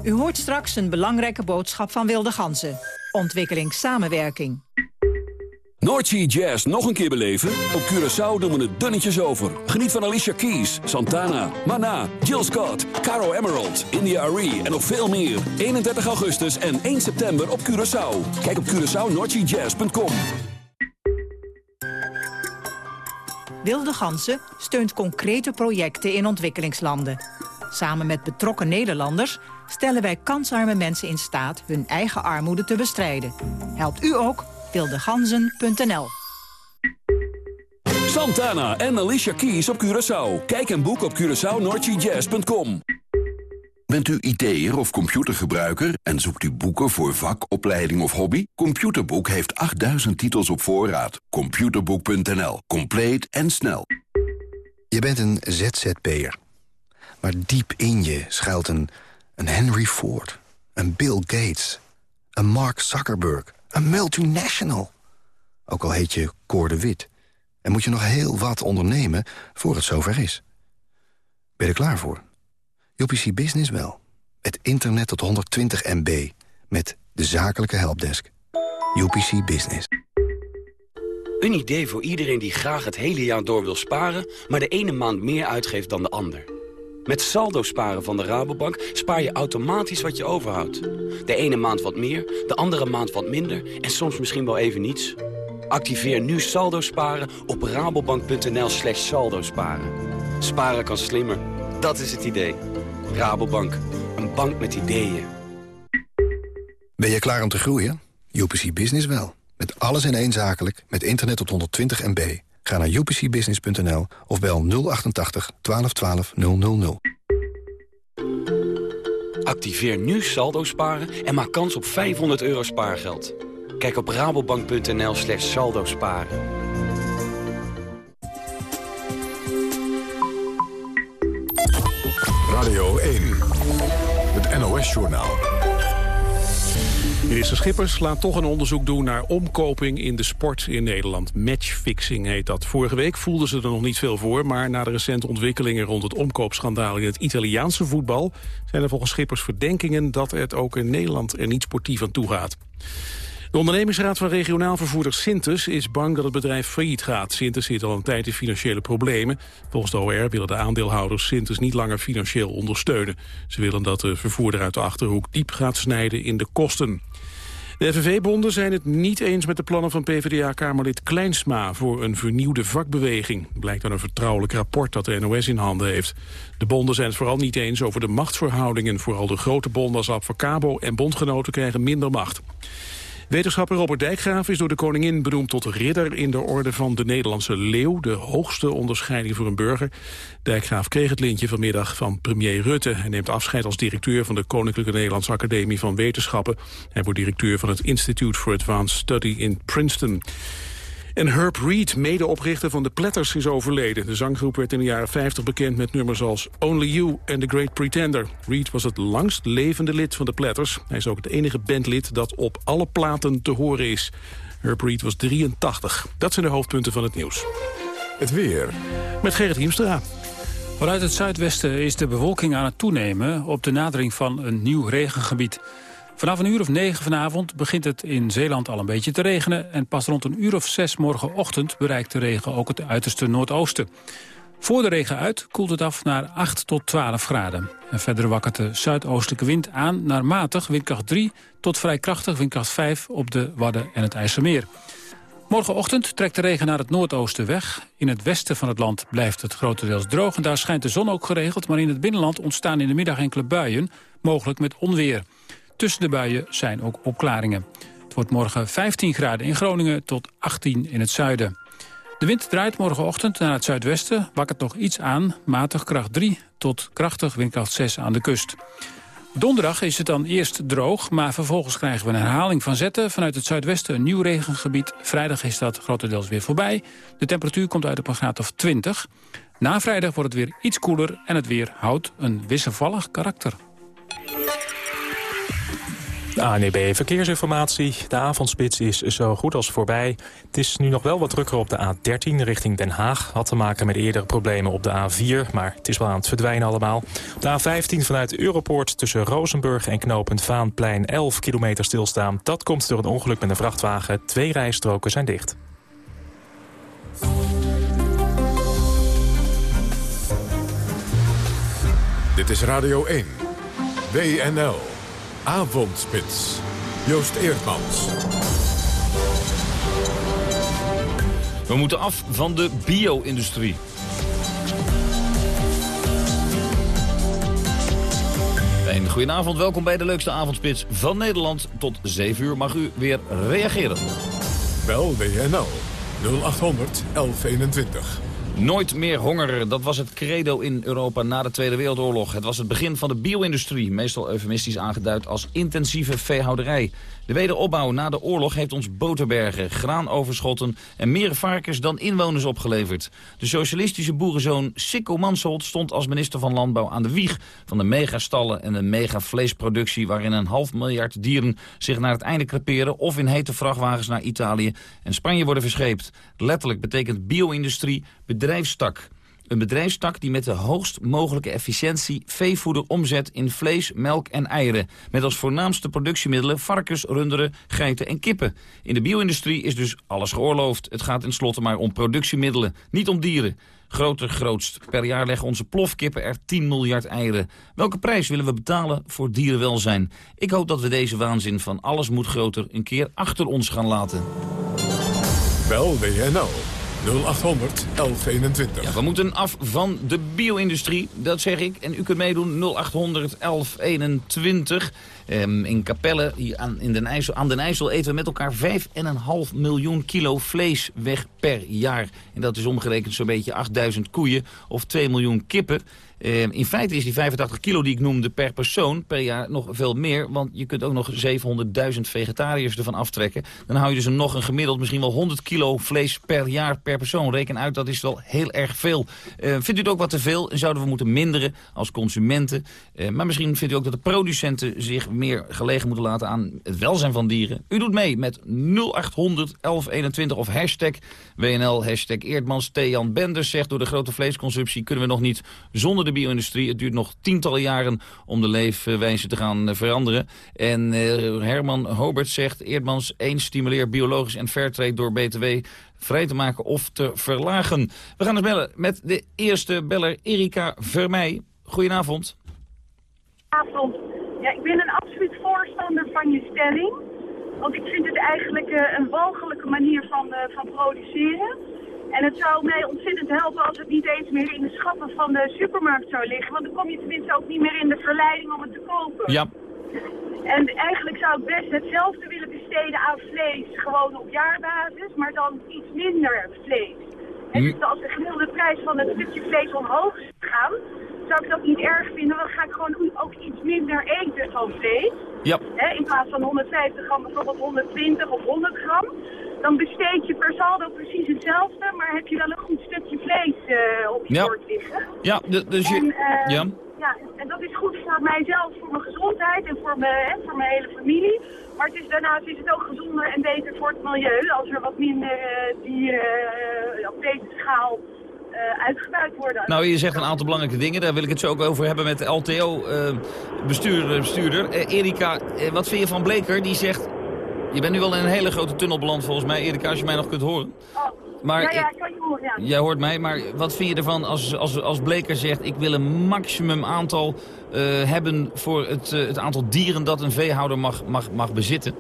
U hoort straks een belangrijke boodschap van Wilde Ganzen. Ontwikkelingssamenwerking. Noordsea Jazz nog een keer beleven? Op Curaçao doen we het dunnetjes over. Geniet van Alicia Keys, Santana, Mana, Jill Scott, Caro Emerald, India Arie en nog veel meer. 31 augustus en 1 september op Curaçao. Kijk op CuraçaoNoordseaJazz.com. Wilde Gansen steunt concrete projecten in ontwikkelingslanden. Samen met betrokken Nederlanders stellen wij kansarme mensen in staat hun eigen armoede te bestrijden. Helpt u ook? wildeganzen.nl Santana en Alicia Keys op Curaçao. Kijk en boek op CuraçaoNoordseaJazz.com. Bent u IT'er of computergebruiker en zoekt u boeken voor vak, opleiding of hobby? Computerboek heeft 8000 titels op voorraad. Computerboek.nl. Compleet en snel. Je bent een ZZP'er. Maar diep in je schuilt een, een Henry Ford, een Bill Gates, een Mark Zuckerberg, een multinational. Ook al heet je Cor de Wit. En moet je nog heel wat ondernemen voor het zover is. Ben je er klaar voor? UPC Business wel. Het internet tot 120 MB. Met de zakelijke helpdesk. UPC Business. Een idee voor iedereen die graag het hele jaar door wil sparen... maar de ene maand meer uitgeeft dan de ander. Met saldo sparen van de Rabobank spaar je automatisch wat je overhoudt. De ene maand wat meer, de andere maand wat minder... en soms misschien wel even niets. Activeer nu saldo sparen op rabobank.nl slash saldo sparen. Sparen kan slimmer, dat is het idee. Rabobank, een bank met ideeën. Ben je klaar om te groeien? UPC Business wel. Met alles in één zakelijk, met internet tot 120 MB. Ga naar upcbusiness.nl of bel 088 1212 000. Activeer nu saldo sparen en maak kans op 500 euro spaargeld. Kijk op rabobank.nl slash saldo sparen. Radio 1, het NOS-journaal. Minister Schippers laat toch een onderzoek doen naar omkoping in de sport in Nederland. Matchfixing heet dat. Vorige week voelden ze er nog niet veel voor... maar na de recente ontwikkelingen rond het omkoopschandaal in het Italiaanse voetbal... zijn er volgens Schippers verdenkingen dat het ook in Nederland er niet sportief aan toe gaat. De ondernemingsraad van regionaal vervoerder Sintes is bang dat het bedrijf failliet gaat. Sintes zit al een tijd in financiële problemen. Volgens de OR willen de aandeelhouders Sintes niet langer financieel ondersteunen. Ze willen dat de vervoerder uit de Achterhoek diep gaat snijden in de kosten. De FNV-bonden zijn het niet eens met de plannen van PvdA-kamerlid Kleinsma voor een vernieuwde vakbeweging. Blijkt uit een vertrouwelijk rapport dat de NOS in handen heeft. De bonden zijn het vooral niet eens over de machtsverhoudingen. Vooral de grote bonden als Advocabo en bondgenoten krijgen minder macht. Wetenschapper Robert Dijkgraaf is door de koningin benoemd tot ridder in de orde van de Nederlandse Leeuw, de hoogste onderscheiding voor een burger. Dijkgraaf kreeg het lintje vanmiddag van premier Rutte. Hij neemt afscheid als directeur van de Koninklijke Nederlandse Academie van Wetenschappen. Hij wordt directeur van het Institute for Advanced Study in Princeton. En Herb Reed, medeoprichter van de Platters, is overleden. De zanggroep werd in de jaren 50 bekend met nummers als Only You en The Great Pretender. Reed was het langst levende lid van de Platters. Hij is ook het enige bandlid dat op alle platen te horen is. Herb Reed was 83. Dat zijn de hoofdpunten van het nieuws. Het weer. Met Gerrit Hiemstra. Vanuit het zuidwesten is de bewolking aan het toenemen... op de nadering van een nieuw regengebied. Vanaf een uur of negen vanavond begint het in Zeeland al een beetje te regenen... en pas rond een uur of zes morgenochtend bereikt de regen ook het uiterste noordoosten. Voor de regen uit koelt het af naar 8 tot 12 graden. En verder wakkert de zuidoostelijke wind aan naar matig, windkracht 3... tot vrij krachtig, windkracht 5 op de Wadden en het IJsselmeer. Morgenochtend trekt de regen naar het noordoosten weg. In het westen van het land blijft het grotendeels droog... en daar schijnt de zon ook geregeld... maar in het binnenland ontstaan in de middag enkele buien... mogelijk met onweer. Tussen de buien zijn ook opklaringen. Het wordt morgen 15 graden in Groningen tot 18 in het zuiden. De wind draait morgenochtend naar het zuidwesten, wakkert nog iets aan, matig kracht 3 tot krachtig windkracht 6 aan de kust. Donderdag is het dan eerst droog, maar vervolgens krijgen we een herhaling van zetten. Vanuit het zuidwesten een nieuw regengebied. Vrijdag is dat grotendeels weer voorbij. De temperatuur komt uit op een graad of 20. Na vrijdag wordt het weer iets koeler en het weer houdt een wisselvallig karakter. ANEB Verkeersinformatie. De avondspits is zo goed als voorbij. Het is nu nog wel wat drukker op de A13 richting Den Haag. Had te maken met eerdere problemen op de A4, maar het is wel aan het verdwijnen allemaal. Op de A15 vanuit Europoort tussen Rozenburg en knooppunt Vaanplein 11 kilometer stilstaan. Dat komt door een ongeluk met een vrachtwagen. Twee rijstroken zijn dicht. Dit is Radio 1, WNL. Avondspits. Joost Eerdmans. We moeten af van de bio-industrie. Een goedenavond, welkom bij de leukste avondspits van Nederland. Tot 7 uur mag u weer reageren. Bel WNL 0800 1121. Nooit meer honger, dat was het credo in Europa na de Tweede Wereldoorlog. Het was het begin van de bio-industrie, meestal eufemistisch aangeduid als intensieve veehouderij. De wederopbouw na de oorlog heeft ons boterbergen, graanoverschotten en meer varkens dan inwoners opgeleverd. De socialistische boerenzoon Sikko Mansholt stond als minister van Landbouw aan de wieg van de megastallen en de megavleesproductie waarin een half miljard dieren zich naar het einde creperen of in hete vrachtwagens naar Italië en Spanje worden verscheept. Letterlijk betekent bio-industrie bedrijfstak. Een bedrijfstak die met de hoogst mogelijke efficiëntie veevoeder omzet in vlees, melk en eieren. Met als voornaamste productiemiddelen varkens, runderen, geiten en kippen. In de bio-industrie is dus alles geoorloofd. Het gaat tenslotte maar om productiemiddelen, niet om dieren. Groter grootst. Per jaar leggen onze plofkippen er 10 miljard eieren. Welke prijs willen we betalen voor dierenwelzijn? Ik hoop dat we deze waanzin van alles moet groter een keer achter ons gaan laten. Bel WNL 0800 1121. Ja, we moeten af van de bio-industrie, dat zeg ik. En u kunt meedoen 0800 1121. Um, in Capelle, aan, in Den IJssel, aan eten we met elkaar 5,5 miljoen kilo vlees weg per jaar. En dat is omgerekend zo'n beetje 8000 koeien of 2 miljoen kippen. Uh, in feite is die 85 kilo die ik noemde per persoon per jaar nog veel meer. Want je kunt ook nog 700.000 vegetariërs ervan aftrekken. Dan hou je dus nog een gemiddeld misschien wel 100 kilo vlees per jaar per persoon. Reken uit, dat is wel heel erg veel. Uh, vindt u het ook wat te veel? Zouden we moeten minderen als consumenten? Maar misschien vindt u ook dat de producenten zich meer gelegen moeten laten aan het welzijn van dieren. U doet mee met 0800 1121 of hashtag WNL, hashtag Eerdmans. Benders zegt door de grote vleesconsumptie kunnen we nog niet zonder de bio-industrie. Het duurt nog tientallen jaren om de leefwijze te gaan veranderen. En uh, Herman Hobert zegt Eerdmans 1 stimuleer biologisch en fairtrade door BTW vrij te maken of te verlagen. We gaan eens bellen met de eerste beller Erika Vermeij. Goedenavond. Goedenavond. Ja, ik ben van je stelling. Want ik vind het eigenlijk uh, een walgelijke manier van, uh, van produceren. En het zou mij ontzettend helpen als het niet eens meer in de schappen van de supermarkt zou liggen. Want dan kom je tenminste ook niet meer in de verleiding om het te kopen. Ja. En eigenlijk zou ik best hetzelfde willen besteden aan vlees, gewoon op jaarbasis, maar dan iets minder vlees. En dus als de gemiddelde prijs van het stukje vlees omhoog gaat, zou ik dat niet erg vinden. Dan ga ik gewoon ook iets minder eten van vlees. Ja. He, in plaats van 150 gram bijvoorbeeld 120 of 100 gram. Dan besteed je per saldo precies hetzelfde, maar heb je dan een goed stukje vlees uh, op je ja. bord liggen. Ja, dus je... En, uh, ja. ja, en dat is goed voor mijzelf, voor mijn gezondheid en voor mijn, hè, voor mijn hele familie. Maar het is, daarnaast is het ook gezonder en beter voor het milieu als er wat minder uh, dieren op deze schaal uitgebuit worden. Nou, je zegt een aantal belangrijke dingen. Daar wil ik het zo ook over hebben met de LTO-bestuurder. Uh, bestuurder. Erika, wat vind je van Bleker? Die zegt... Je bent nu wel in een hele grote tunnel beland volgens mij. Erika, als je mij nog kunt horen. Oh. Maar, ja, ja, ik kan je horen, ja. Jij hoort mij, maar wat vind je ervan als, als, als Bleker zegt... ik wil een maximum aantal hebben voor het, het aantal dieren dat een veehouder mag, mag, mag bezitten?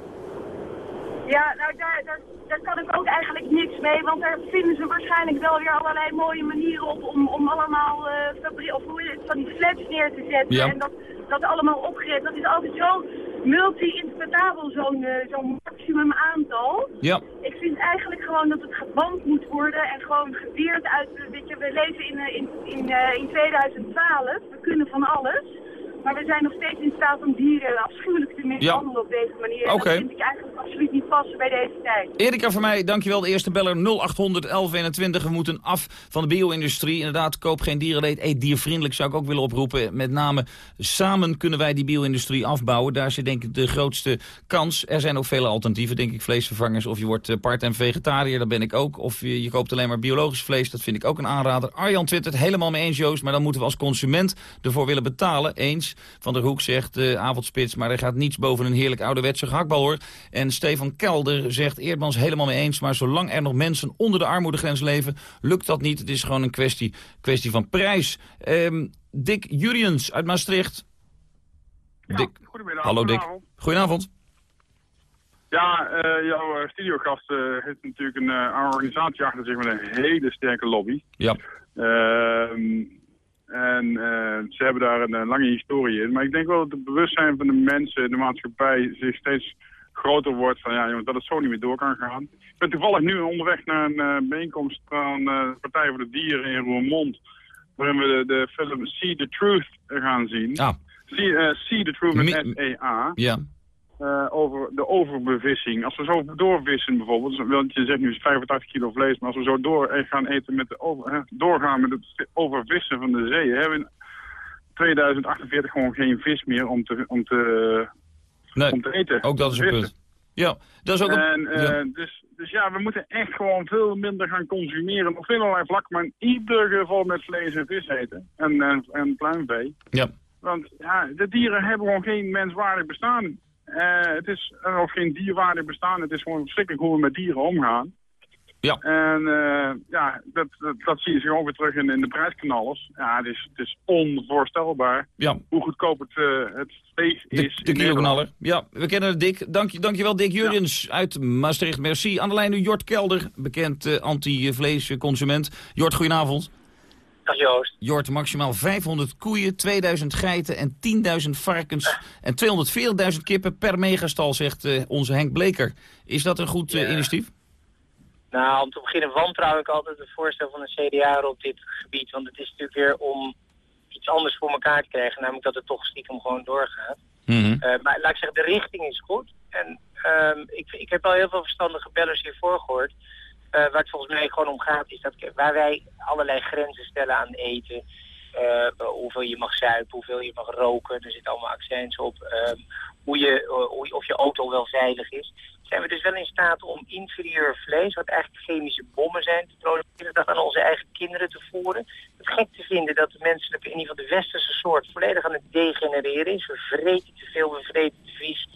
Ja, nou daar, daar, daar kan ik ook eigenlijk niks mee, want daar vinden ze waarschijnlijk wel weer allerlei mooie manieren op om, om allemaal uh, of hoe het, van die flats neer te zetten. Ja. En dat, dat allemaal opgericht. Dat is altijd zo multi-interpretabel, zo'n uh, zo'n maximum aantal. Ja. Ik vind eigenlijk gewoon dat het geband moet worden en gewoon geweerd uit, weet je, we leven in, in, in, uh, in 2012, we kunnen van alles. Maar we zijn nog steeds in staat om dieren afschuwelijk te mishandelen ja. op deze manier. Okay. dat vind ik eigenlijk absoluut niet passen bij deze tijd. Erika voor mij, dankjewel. De eerste beller 0800 1121. We moeten af van de bio-industrie. Inderdaad, koop geen dierenleed. Eet diervriendelijk zou ik ook willen oproepen. Met name samen kunnen wij die bio-industrie afbouwen. Daar zit denk ik de grootste kans. Er zijn ook vele alternatieven, denk ik. Vleesvervangers. Of je wordt part-time vegetariër, dat ben ik ook. Of je, je koopt alleen maar biologisch vlees. Dat vind ik ook een aanrader. Arjan twittert helemaal mee eens, Joost. Maar dan moeten we als consument ervoor willen betalen. Eens. Van der Hoek zegt uh, avondspits, maar er gaat niets boven een heerlijk ouderwetse gehaktbal hoor. En Stefan Kelder zegt Eerdmans helemaal mee eens, maar zolang er nog mensen onder de armoedegrens leven, lukt dat niet. Het is gewoon een kwestie, kwestie van prijs. Um, Dick Juriens uit Maastricht. Dick. Goedemiddag. Hallo Dick. goedenavond. Ja, eh, jouw eh, studiogast eh, heeft natuurlijk een eh, organisatie achter zich met een hele sterke lobby. Ja. En eh, ze hebben daar een, lange historie in. Maar ik denk wel dat het bewustzijn van de mensen in de maatschappij zich steeds groter wordt van ja jongens, dat het zo niet meer door kan gaan. Ik ben toevallig nu onderweg naar een eh, bijeenkomst van eh, de Partij voor de Dieren in Roermond. Waarin we de, de film See the Truth gaan zien. Ah. See, See the Truth met S-E-A. Ja. Eh, over de overbevissing. Als we zo doorvissen bijvoorbeeld, want je zegt nu 85 kilo vlees, maar als we zo door eh, gaan eten met de over, hè, doorgaan met het overvissen van de zee, hebben we in 2048 gewoon geen vis meer om te, om te, Nee, om te eten. ook dat is een punt. Ja, dat is ook een... En, eh, ja. dus, dus ja, we moeten echt gewoon veel minder gaan consumeren. Op velerlei vlakken, maar in ieder geval met vlees en vis eten. En, en, en pluimvee. Ja. Want ja, de dieren hebben gewoon geen menswaardig bestaan. Eh, het is uh, of geen dierwaardig bestaan. Het is gewoon verschrikkelijk hoe we met dieren omgaan. Ja. En eh, ja, dat, dat, dat zie je zich ook weer terug in, in de prijsknallers. Ja, het is, het is onvoorstelbaar Ja. hoe goedkoop het, eh, het vlees De, is. de in kiloknaller. Ja, we kennen het, Dick. Dank, je- dankjewel, Dick Jurjens uit Maastricht. Merci. Aan de lijn nu Jort Kelder, bekend eh, anti-vleesconsument. Jort, goedenavond. Dag Joost. Jort, maximaal 500 koeien, 2000 geiten en 10.000 varkens... en 240.000 kippen per megastal, zegt eh, onze Henk Bleker. Is dat een goed eh, initiatief? Nou, om te beginnen wantrouw ik altijd het voorstel van de CDA op dit gebied. Want het is natuurlijk weer om iets anders voor elkaar te krijgen. Namelijk dat het toch stiekem gewoon doorgaat. Mhm. Eh, maar laat ik zeggen, de richting is goed. En ehm, ik, ik heb al heel veel verstandige bellers hiervoor gehoord. Eh, waar het volgens mij gewoon om gaat, is dat waar wij allerlei grenzen stellen aan eten. eh, hoeveel je mag zuipen, hoeveel je mag roken. Er zitten allemaal accents op. ehm, eh, hoe je- of je auto wel veilig is. Zijn we dus wel in staat om inferieur vlees, wat eigenlijk chemische bommen zijn, te produceren. Dat aan onze eigen kinderen te voeren. Het gek te vinden dat de menselijke, in ieder geval de westerse soort, volledig aan het degenereren is. We vreten te veel, we vreten te vies.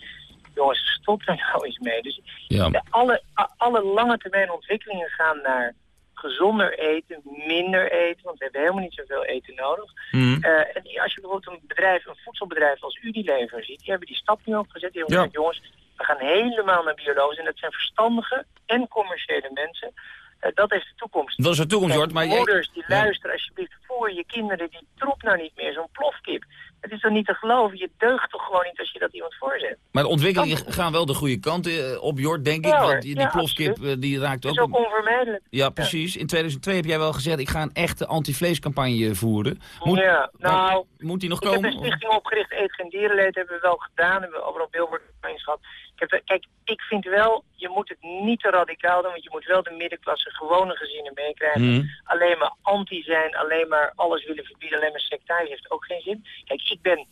Jongens, stop er nou eens mee. Dus Ja. de- alle, alle lange termijn ontwikkelingen gaan naar gezonder eten, minder eten, want we hebben helemaal niet zoveel eten nodig. Eh, en als je bijvoorbeeld een bedrijf, een voedselbedrijf als Unilever ziet, die hebben die stap nu opgezet. Die hebben Ja. gezegd, jongens, we gaan helemaal naar biologisch. En dat zijn verstandige en commerciële mensen. Eh, dat is de toekomst. Dat is de toekomst, Jort. Maar moeders die Ja. luisteren, alsjeblieft, voor je kinderen die troep nou niet meer, zo'n plofkip. Het is toch niet te geloven? Je deugt toch gewoon niet als je dat iemand voorzet? Maar de ontwikkelingen gaan wel de goede kant eh, op, Jort, denk ik. Ja. Want die, die Ja, plofkip eh, die raakt ook... is ook onvermijdelijk. Ja, precies. In 2002 heb jij wel gezegd, ik ga een echte anti-vleescampagne voeren. Moet, ja, nou, moet die nog ik heb komen? een stichting opgericht, Eet geen dierenleed, hebben we wel gedaan. Hebben we overal billboardcampagnes gehad. Kijk, ik vind wel, je moet het niet te radicaal doen, want je moet wel de middenklasse gewone gezinnen meekrijgen. Mhm. Alleen maar anti zijn, alleen maar alles willen verbieden, alleen maar sectarisch heeft ook geen zin. Kijk, ik ben,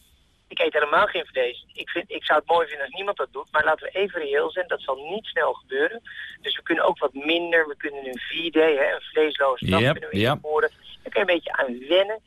ik eet helemaal geen vlees. Ik, vind, ik zou het mooi vinden als niemand dat doet, maar laten we even reëel zijn, dat zal niet snel gebeuren. Dus we kunnen ook wat minder, we kunnen een 4D, hè, een vleesloze dag Yep, kunnen we yep. invoeren. Daar kun je een beetje aan wennen.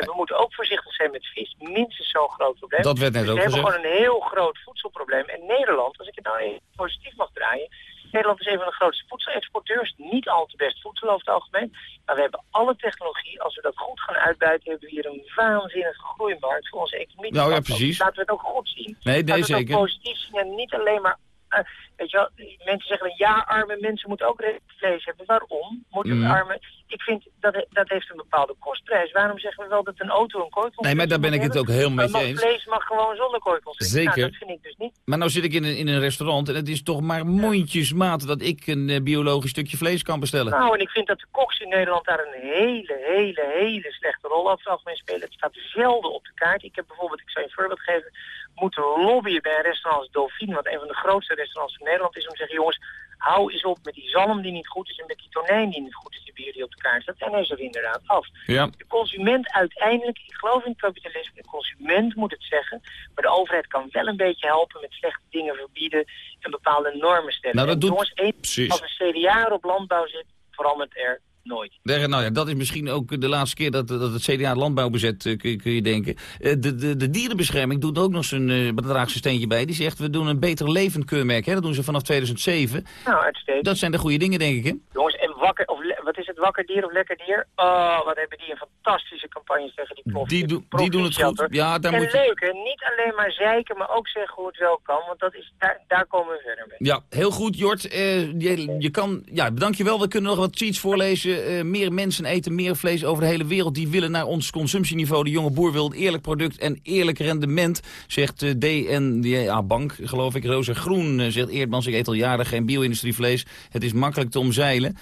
We moeten ook voorzichtig zijn met vis. Minstens zo'n groot probleem. Dat werd net Dus ook we hebben gezegd. gewoon een heel groot voedselprobleem. En Nederland, als ik het nou even positief mag draaien... Nederland is een van de grootste voedselexporteurs. Niet al te best voedsel over het algemeen. Maar we hebben alle technologie. Als we dat goed gaan uitbuiten... hebben we hier een waanzinnige groeimarkt voor onze economie. Nou ja, precies. Laten we het ook goed zien. Nee, nee, Laten we het zeker. ook positief zien en niet alleen maar... eh, weet je wel, mensen zeggen ja, arme mensen moeten ook vlees hebben. Waarom? Moeten Mhm. arme... Ik vind dat, dat heeft een bepaalde kostprijs. Waarom zeggen we wel dat een auto een kooiconstructie Nee, maar daar ben ik het ook je mag eens. vlees mag gewoon zonder. Zeker. Nou, dat vind ik dus niet. Maar nou zit ik in een, in een restaurant en het is toch maar mondjesmaat dat ik een eh, biologisch stukje vlees kan bestellen. Nou, en ik vind dat de koks in Nederland daar een hele, hele, hele slechte rol over het algemeen spelen. Het staat zelden op de kaart. Ik heb bijvoorbeeld, ik zal je een voorbeeld geven, moeten lobbyen bij een restaurant als Dauphine, wat een van de grootste restaurants van Nederland is, om te zeggen, jongens, hou eens op met die zalm die niet goed is en met die tonijn die niet goed is, die bij jullie op de kaart staat. En hij is er inderdaad af. Ja. De consument uiteindelijk, ik geloof in het kapitalisme, de consument moet het zeggen, maar de overheid kan wel een beetje helpen met slechte dingen verbieden en bepaalde normen stellen. Nou, dat doet- jongens, één- als een CDA op landbouw zit, verandert er nooit. Nou ja, dat is misschien ook de laatste keer dat, dat het CDA landbouw bezet, eh, kun, je- kun je denken. Eh, De, de, de dierenbescherming doet ook nog zijn uh, draagt zijn steentje bij. Die zegt, we doen een beter leven keurmerk. Hè? Dat doen ze vanaf 2007. Nou, uitstekend. Dat zijn de goede dingen, denk ik, hè? Jongens, en wakker, of wat is het, wakker dier of lekker dier? Oh, wat hebben die een fantastische campagnes tegen die prof. Die, doen- die doen het goed. Ja, daar en moet je... leuk, hè? Niet alleen maar zeiken, maar ook zeggen hoe het wel kan. Want dat is, daar, daar komen we verder mee. Ja, heel goed, Jort. Eh, je, je kan, ja, bedank je wel. We kunnen nog wat tweets voorlezen. Eh, meer mensen eten meer vlees over de hele wereld. Die willen naar ons consumptieniveau. De jonge boer wil een eerlijk product en eerlijk rendement, zegt eh, DNDA Bank, geloof ik. Rosa Groen zegt Eerdmans, ik eet al jaren geen bio-industrievlees. Het is makkelijk te omzeilen.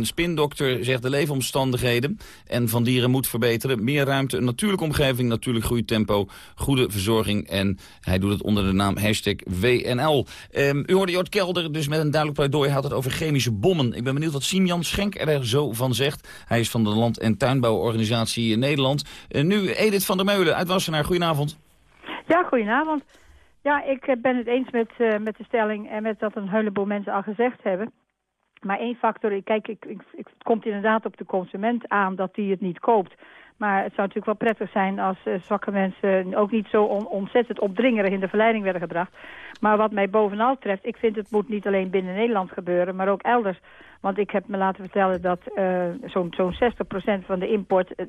Ehm, Spindokter zegt de leefomstandigheden en van dieren moet verbeteren. Meer ruimte, een natuurlijke omgeving, natuurlijk groeitempo, goede verzorging. En hij doet het onder de naam hashtag WNL. Ehm, u hoorde Jort Kelder dus met een duidelijk pleidooi. Hij had het over chemische bommen. Ik ben benieuwd wat Simeon Schenk er zo van zegt. Hij is van de Land- en Tuinbouworganisatie in Nederland. Nu Edith van der Meulen uit Wassenaar. Goedenavond. Ja, goedenavond. Ja, ik eh, ben het eens met, eh, met de stelling en met dat een heleboel mensen al gezegd hebben. Maar één factor, kijk, ik, ik, ik- het komt inderdaad op de consument aan dat die het niet koopt. Maar het zou natuurlijk wel prettig zijn als eh, zwakke mensen ook niet zo on- ontzettend opdringerig in de verleiding werden gebracht. Maar wat mij bovenal treft, ik vind het moet niet alleen binnen Nederland gebeuren, maar ook elders. Want ik heb me laten vertellen dat eh, zo'n zo'n 60% van de import eh,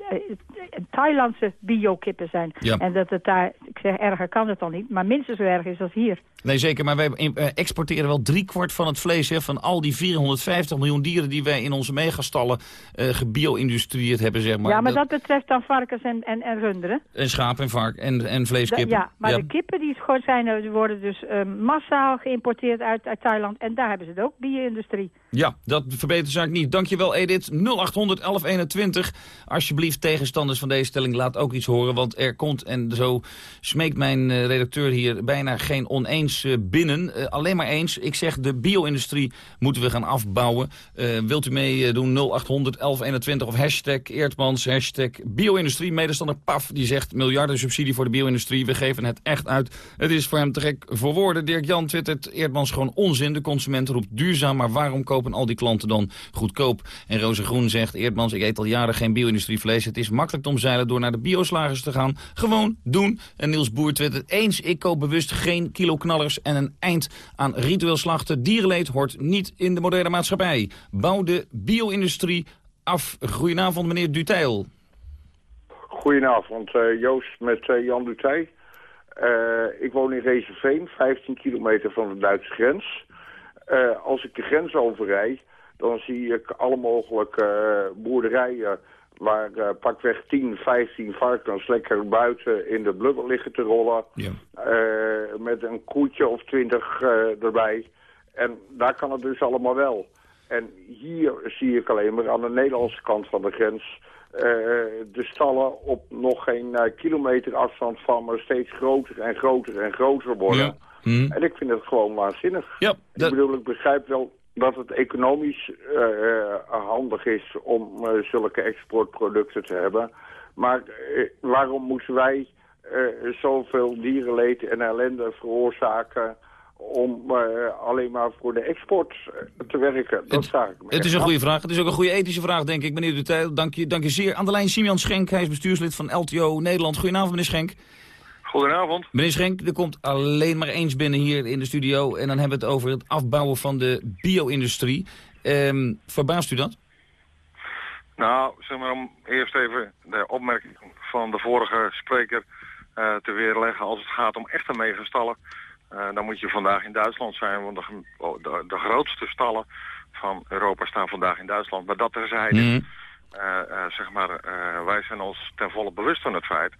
Thailandse biokippen zijn. Ja. En dat het daar, ik zeg erger kan het al niet, maar minstens zo erg is als hier. Nee, zeker. Maar wij exporteren wel driekwart van het vlees hè, van al die 450 miljoen dieren die wij in onze megastallen uh, gebio-industrieerd hebben, zeg maar. ja, maar dat, betreft dan varkens en, en, en runderen. En schaap en vark en, en vleeskippen. Da- ja, maar de kippen die zijn, worden dus massaal geïmporteerd uit, uit Thailand. En daar hebben ze het ook, bio-industrie. Ja, dat verbetert zaak niet. Dankjewel Edith. 0800 1121. Alsjeblieft, tegenstanders van deze stelling, laat ook iets horen. Want er komt, en zo smeekt mijn uh, redacteur hier, bijna geen oneens uh, binnen. Alleen maar eens. Ik zeg, de bio-industrie moeten we gaan afbouwen. wilt u meedoen? 0800 1121 of hashtag Eertmans, hashtag bio-industrie. Medestander PAF, die zegt miljarden subsidie voor de bio-industrie. We geven het echt uit. Het is voor hem te gek voor woorden. Dirk Jan twittert Eertmans gewoon onzin. De consument roept duurzaam, maar waarom kopen al die klanten dan goedkoop? En Roze Groen zegt, Eertmans, ik eet al jaren geen bio-industrievlees. Het is makkelijk te omzeilen door naar de bioslagers te gaan. Gewoon doen. En Niels Boer twittert eens, ik koop bewust geen kilo knallers en een eind aan ritueel slachten. Dierenleed hoort niet in de moderne maatschappij. Bouw de bio-industrie af. Goedenavond, meneer Dutijl. Goedenavond, uh, Joost met uh, Jan Dutij. Uh, ik woon in Rezenveen, 15 kilometer van de Duitse grens. als ik de grens overrijd, dan zie ik alle mogelijke boerderijen waar pakweg 10, 15 varkens lekker buiten in de blubber liggen te rollen. Ja. Met een koetje of twintig uh, erbij. En daar kan het dus allemaal wel. En hier zie ik alleen maar aan de Nederlandse kant van de grens... de stallen op nog geen kilometer afstand van... maar steeds groter en groter en groter worden. Ja. Mm. En ik vind het gewoon waanzinnig. Ja, dat... Ik bedoel, ik begrijp wel dat het economisch uh, uh, handig is om zulke exportproducten te hebben. Maar waarom moeten wij zoveel dierenleed en ellende veroorzaken om alleen maar voor de export te werken? Dat vraag ik me Het is een goede vraag. Het is ook een goede ethische vraag, denk ik, meneer Dutijl. Dank je, dank je zeer. Aan de lijn Simeon Schenk, hij is bestuurslid van LTO Nederland. Goedenavond, meneer Schenk. Goedenavond. Meneer Schenk, er komt alleen maar eens binnen hier in de studio. En dan hebben we het over het afbouwen van de bio-industrie. Um, verbaast u dat? Nou, zeg maar om eerst even de opmerking van de vorige spreker uh, te weerleggen. Als het gaat om echte megastallen, dan moet je vandaag in Duitsland zijn. Want de, de, de, grootste stallen van Europa staan vandaag in Duitsland. Maar dat terzijde, mm. zeg maar, wij zijn ons ten volle bewust van het feit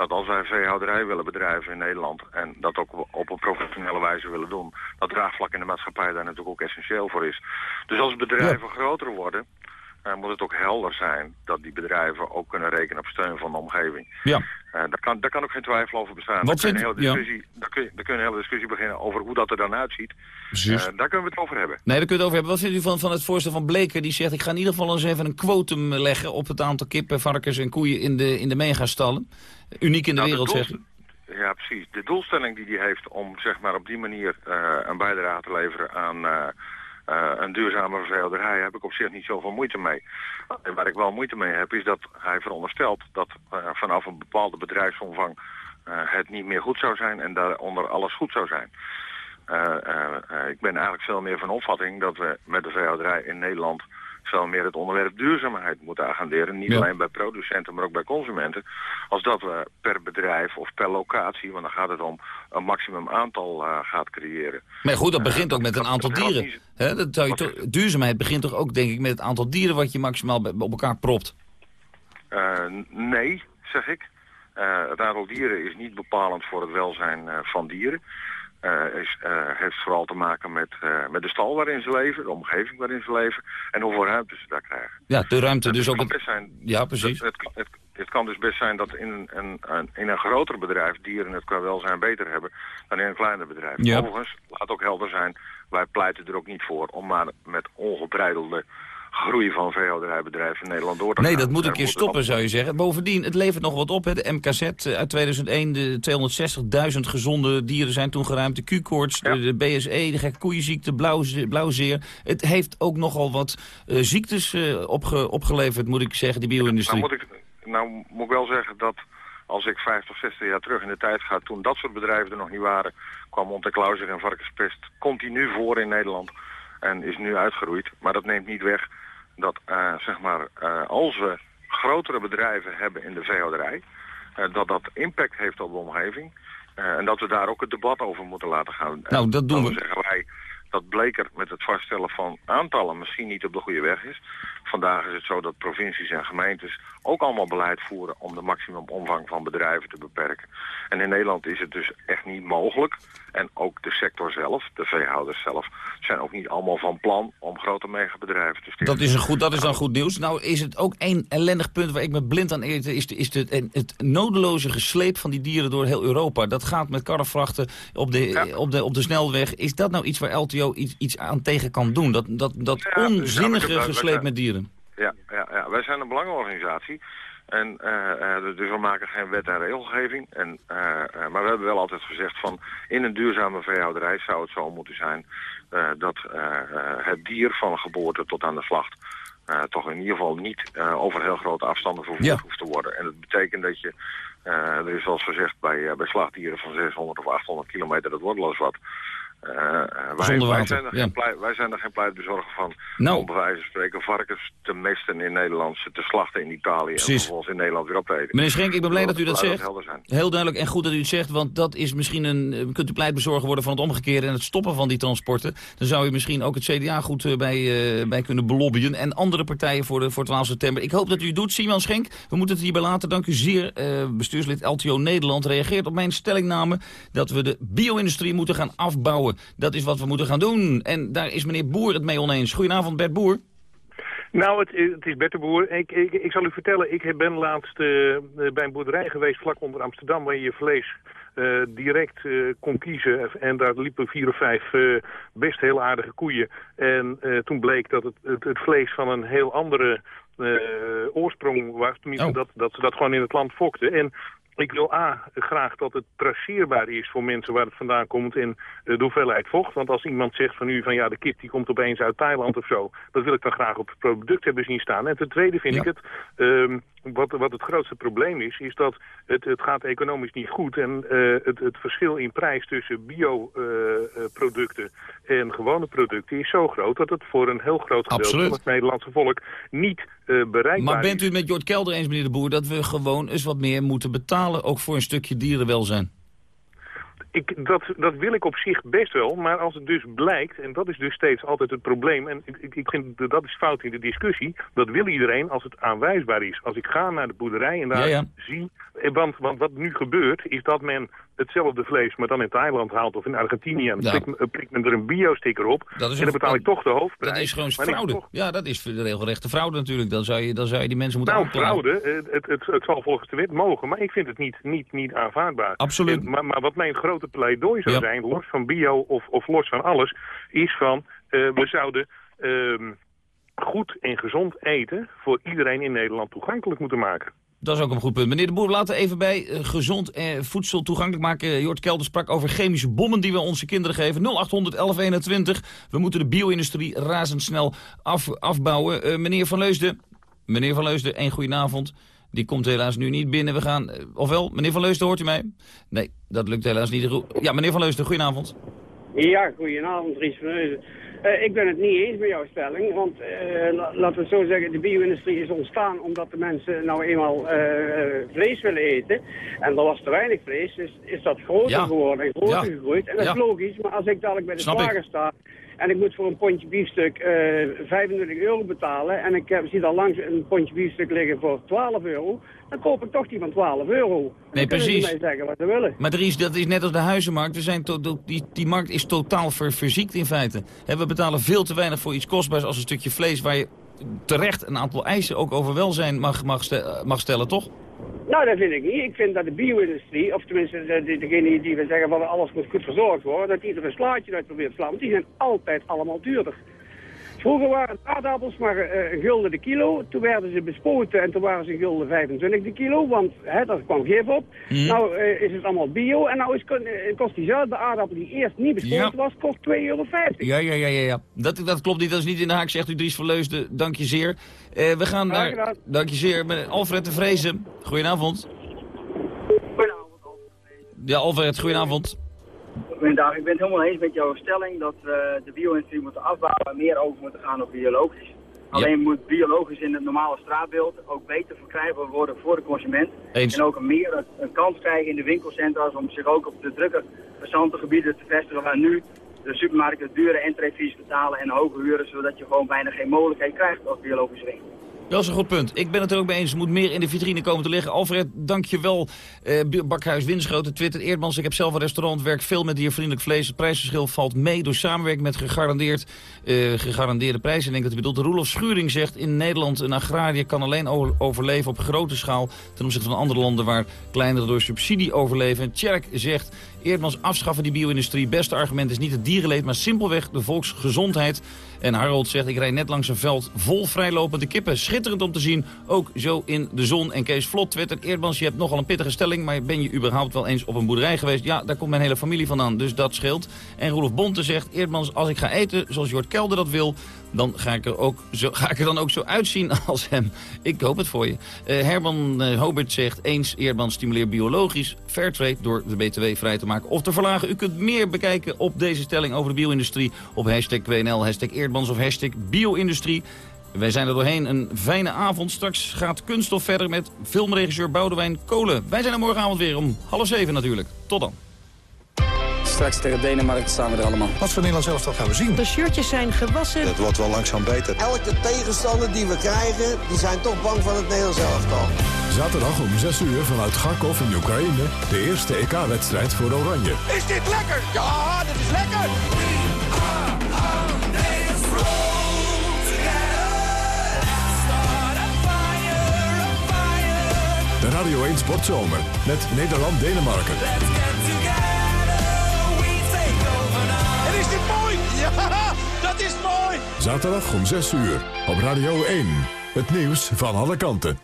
dat als wij veehouderij willen bedrijven in Nederland... en dat ook op een professionele wijze willen doen... dat draagvlak in de maatschappij daar natuurlijk ook essentieel voor is. Dus als bedrijven ja. groter worden... Uh, moet het ook helder zijn dat die bedrijven ook kunnen rekenen op steun van de omgeving. Ja. Uh, daar, kan, daar kan ook geen twijfel over bestaan. Wat daar, kun ja. daar, kun je, daar kun je een hele discussie beginnen over hoe dat er dan uitziet. Uh, daar kunnen we het over hebben. Nee, daar kunnen we het over hebben. Wat vindt u van, van het voorstel van Bleker? Die zegt, ik ga in ieder geval eens even een quotum leggen... op het aantal kippen, varkens en koeien in de, in de megastallen. Uniek in de nou, wereld, de zeg je. Ja, precies. De doelstelling die hij heeft om zeg maar, op die manier een bijdrage te leveren aan... Uh, een duurzame veehouderij heb ik op zich niet zoveel moeite mee. En waar ik wel moeite mee heb is dat hij veronderstelt dat uh, vanaf een bepaalde bedrijfsomvang uh, het niet meer goed zou zijn en daaronder alles goed zou zijn. ik ben eigenlijk veel meer van opvatting dat we met de veehouderij in Nederland veel meer het onderwerp duurzaamheid moeten agenderen. Niet alleen bij producenten, maar ook bij consumenten. Als dat we per bedrijf of per locatie, want dan gaat het om een maximum aantal uh, gaat creëren. Maar goed, dat begint ook met een aantal dieren. He, dat zou je toch, duurzaamheid begint toch ook, denk ik, met het aantal dieren wat je maximaal op elkaar propt? Uh, nee, zeg ik. Uh, het aantal dieren is niet bepalend voor het welzijn van dieren. Uh, is, uh, heeft vooral te maken met, uh, met de stal waarin ze leven, de omgeving waarin ze leven en hoeveel ruimte ze daar krijgen. Ja, de ruimte het dus ook... Het, zijn, ja, precies. Het, het, het, kan dus best zijn dat in een, een, in een groter bedrijf dieren het qua welzijn beter hebben dan in een kleiner bedrijf. Ja. Overigens, laat ook helder zijn, wij pleiten er ook niet voor om maar met ongebreidelde groei van veehouderijbedrijven in Nederland door te nee, gaan. dat moet een Er keer stoppen, zou je zeggen. Bovendien, het levert nog wat op. Hè. De MKZ uit 2001, de 260.000 gezonde dieren zijn toen geruimd. De Q-koorts, de, de, BSE, de gekke koeienziekte, blauwze, blauwzeer. Het heeft ook nogal wat uh, ziektes uh, opge, opgeleverd, moet ik zeggen, die bio-industrie. Nou, moet ik, nou moet ik wel zeggen dat als ik 50 of 60 jaar terug in de tijd ga... toen dat soort bedrijven er nog niet waren... kwam Monte Clauser en varkenspest continu voor in Nederland... en is nu uitgeroeid. Maar dat neemt niet weg dat uh, zeg maar, uh, als we grotere bedrijven hebben in de veehouderij, uh, dat dat impact heeft op de omgeving. en dat we daar ook het debat over moeten laten gaan. Nou, dat doen we. Zeggen wij dat Bleker met het vaststellen van aantallen misschien niet op de goede weg is. Vandaag is het zo dat provincies en gemeentes ook allemaal beleid voeren om de maximumomvang van bedrijven te beperken. En in Nederland is het dus echt niet mogelijk. En ook de sector zelf, de veehouders zelf, zijn ook niet allemaal van plan om grote megabedrijven te stichten. Dat is, een goed, dat is dan goed nieuws. Nou is het ook één ellendig punt waar ik me blind aan eet, is, de, is de, het nodeloze gesleep van die dieren door heel Europa. Dat gaat met karrevrachten op de, ja. op, de, op de snelweg. Is dat nou iets waar LTO iets, iets aan tegen kan doen? Dat, dat, dat ja, onzinnige ja, gesleep met dieren? Ja, ja, ja, wij zijn een belangenorganisatie. En, uh, dus we maken geen wet en regelgeving. En, uh, maar we hebben wel altijd gezegd van in een duurzame veehouderij zou het zo moeten zijn dat het dier van geboorte tot aan de slacht toch in ieder geval niet over heel grote afstanden vervoerd ja. hoeft te worden. En dat betekent dat je, er is zoals gezegd bij, bij slachtdieren van 600 of 800 kilometer, dat wordt eens wat. Uh, wij, wij, zijn er ja. geen pleit, wij zijn er geen pleitbezorger van nou. om bij wijze van spreken varkens te mesten in Nederland, ze te slachten in Italië Precies. en vervolgens in Nederland weer op te eten. Meneer Schenk, ik ben blij dat u dat zegt. Heel duidelijk en goed dat u het zegt, want dat is misschien een, kunt u pleitbezorger worden van het omgekeerde en het stoppen van die transporten. Dan zou u misschien ook het CDA goed bij, uh, bij kunnen belobbyen en andere partijen voor, de, voor 12 september. Ik hoop dat u het doet, Simon Schenk. We moeten het hierbij laten. Dank u zeer. Bestuurslid LTO Nederland reageert op mijn stellingname dat we de bio-industrie moeten gaan afbouwen. Dat is wat we moeten gaan doen. En daar is meneer Boer het mee oneens. Goedenavond, Bert Boer. Nou, het, het is Bert de Boer. Ik, ik, ik, zal u vertellen, ik ben laatst uh, bij een boerderij geweest vlak onder Amsterdam... waar je vlees uh, direct uh, kon kiezen. En daar liepen vier of vijf best heel aardige koeien. En toen bleek dat het, het, het, vlees van een heel andere oorsprong was. Tenminste, oh. dat, dat ze dat gewoon in het land fokten. En ik wil A, graag dat het traceerbaar is voor mensen waar het vandaan komt en de hoeveelheid vocht. Want als iemand zegt van u van ja, de kip die komt opeens uit Thailand of zo, dat wil ik dan graag op het product hebben zien staan. En ten tweede vind ja. ik het, um, wat, wat het grootste probleem is, is dat het, het gaat economisch niet goed. En uh, het, het verschil in prijs tussen bioproducten uh, en gewone producten is zo groot dat het voor een heel groot gedeelte Absoluut. van het Nederlandse volk niet bereikbaar Maar bent u het met Jort Kelder eens, meneer de Boer, dat we gewoon eens wat meer moeten betalen, ook voor een stukje dierenwelzijn? Ik, dat, dat wil ik op zich best wel, maar als het dus blijkt, en dat is dus steeds altijd het probleem, en ik, ik vind dat, is fout in de discussie, dat wil iedereen als het aanwijsbaar is. Als ik ga naar de boerderij en daar ja, ja. zie, want, want wat nu gebeurt is dat men hetzelfde vlees, maar dan in Thailand haalt of in Argentinië, en dan Ja. prikt, prikt men er een bio-sticker op, Dat is en dan betaal ik toch de hoofdprijs. Dat is gewoon fraude. toch- Ja, dat is de regelrechte fraude natuurlijk. Dan zou je, dan zou je die mensen moeten Nou, aanklagen. fraude, eh, het, het, het zal volgens de wet mogen, maar ik vind het niet, niet, niet aanvaardbaar. Absoluut. En- maar, maar wat mijn grote pleidooi zou Ja. zijn, los van bio of, of los van alles, is van, eh, we zouden ehm, goed en gezond eten voor iedereen in Nederland toegankelijk moeten maken. Dat is ook een goed punt. Meneer de Boer, laten we even bij eh, gezond eh, voedsel toegankelijk maken. Eh, Jort Kelder sprak over chemische bommen die we onze kinderen geven. 0800 1121. We moeten de bio-industrie razendsnel af, afbouwen. Eh, meneer Van Leusden, meneer Van Leusden, één goedenavond. Die komt helaas nu niet binnen. We gaan, ofwel, meneer Van Leusden, hoort u mij? Nee, dat lukt helaas niet. Ja, meneer Van Leusden, goedenavond. Ja, goedenavond, Ries van Heuzen. Uh, ik ben het niet eens met jouw stelling, want uh, laten we het zo zeggen, de bio-industrie is ontstaan omdat de mensen nou eenmaal uh, vlees willen eten. En er was te weinig vlees, dus is dat groter Ja. geworden en groter Ja. gegroeid. En dat Ja. is logisch, maar als ik dadelijk bij de slager sta en ik moet voor een pondje biefstuk eh 25 euro betalen en ik heb, zie daar langs een pondje biefstuk liggen voor 12 euro, dan koop ik toch die van 12 euro. Dan Nee, precies. mij zeggen wat ze willen. Maar Dries, dat is net als de huizenmarkt. We zijn die, die markt is totaal ver, verziekt in feite. Hè, we betalen veel te weinig voor iets kostbaars als een stukje vlees... waar je terecht een aantal eisen ook over welzijn mag, mag, ste- mag stellen, toch? Nou, dat vind ik niet. Ik vind dat de bio-industrie, of tenminste de, de, degene die we zeggen van alles moet goed verzorgd worden, dat die er een slaatje uit probeert. Want die zijn altijd allemaal duurder. Vroeger waren de aardappels maar eh, een gulden de kilo. Toen werden ze bespoten en toen waren ze een gulden 25 de kilo, want hè, daar kwam gif op. Mhm. Nou eh, is het allemaal bio en nou is, eh, kost diezelfde aardappel die eerst niet bespoten Ja. was, kost 2,50 euro. Ja, ja, ja, ja. ja. Dat, dat klopt niet, dat is niet in de haak, zegt u Dries Verleusden. Dank je zeer. Eh, we gaan naar... Dank je zeer. Met Alfred de Vrezen. Goedenavond. Ja, Alfred, goedenavond. Ik ben het helemaal eens met jouw stelling dat we de bio-industrie moeten afbouwen en meer over moeten gaan op biologisch. Alleen moet biologisch in het normale straatbeeld ook beter verkrijgbaar worden voor de consument. Eens. En ook een meer een, een kans krijgen in de winkelcentra's om zich ook op de drukke verzante gebieden te vestigen waar nu de supermarkten dure entreefies betalen en hoge huren, zodat je gewoon bijna geen mogelijkheid krijgt als biologisch winkel. Dat is een goed punt. Ik ben het er ook mee eens. Moet meer in de vitrine komen te liggen. Alfred, dank je wel. Eh, Bakhuis Winschoten, Twitter, Eerdmans. Ik heb zelf een restaurant, werk veel met diervriendelijk vlees. Het prijsverschil valt mee door samenwerking met gegarandeerd, eh, gegarandeerde prijzen. Ik denk dat u bedoelt. Roelof Schuring zegt in Nederland een agrariër kan alleen overleven op grote schaal. Ten opzichte van andere landen waar kleinere door subsidie overleven. En Tjerk zegt Eerdmans afschaffen die bio-industrie. Beste argument is niet het dierenleed, maar simpelweg de volksgezondheid. En Harold zegt, ik rijd net langs een veld vol vrijlopende kippen. Schitterend om te zien, ook zo in de zon. En Kees Vlot twittert, Eerdmans, je hebt nogal een pittige stelling... maar ben je überhaupt wel eens op een boerderij geweest? Ja, daar komt mijn hele familie vandaan, dus dat scheelt. En Roelof Bonte zegt, Eerdmans, als ik ga eten zoals Jort Kelder dat wil... dan ga ik er, ook zo, <laughs> ga ik er dan ook zo uitzien als hem. Ik hoop het voor je. Eh, Herman eh, Hobert zegt, eens Eerdmans stimuleert biologisch... fairtrade door de BTW vrij te maken of te verlagen. U kunt meer bekijken op deze stelling over de bio-industrie... op hashtag WNL, hashtag Eerdmans of hashtag bio-industrie... Wij zijn er doorheen. Een fijne avond. Straks gaat Kunststof verder met filmregisseur Boudewijn Kolen. Wij zijn er morgenavond weer om half zeven natuurlijk. Tot dan. Straks tegen Denemarken staan we er allemaal. Wat voor Nederlands elftal gaan we zien? De shirtjes zijn gewassen. Het wordt wel langzaam beter. Elke tegenstander die we krijgen, die zijn toch bang van het Nederlands elftal. Zaterdag om 6 uur vanuit Kharkov in Oekraïne. De eerste EK-wedstrijd voor Oranje. Is dit lekker? Ja, dit is lekker! De Radio 1 Sportzomer met Nederland-Denemarken. Dit mooi? <laughs> Ja, dat is mooi! Zaterdag om 6 uur op Radio 1. Het nieuws van alle kanten.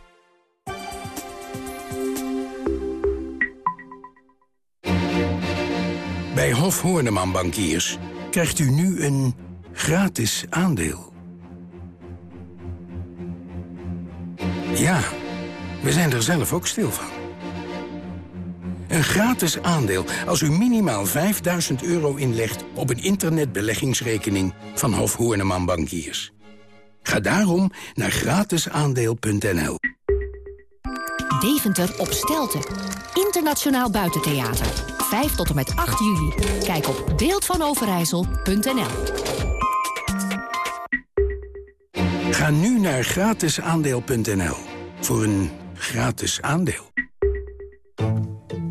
Bij Hof Hoorneman Bankiers krijgt u nu een gratis aandeel. Ja, we zijn er zelf ook stil van. Een gratis aandeel als u minimaal 5000 euro inlegt op een internetbeleggingsrekening van Hof Hoorneman Bankiers. Ga daarom naar gratisaandeel.nl. Deventer op Stelten. Internationaal buitentheater. 5 tot en met 8 juli. Kijk op beeldvanoverijssel.nl Ga nu naar gratisaandeel.nl voor een gratis aandeel.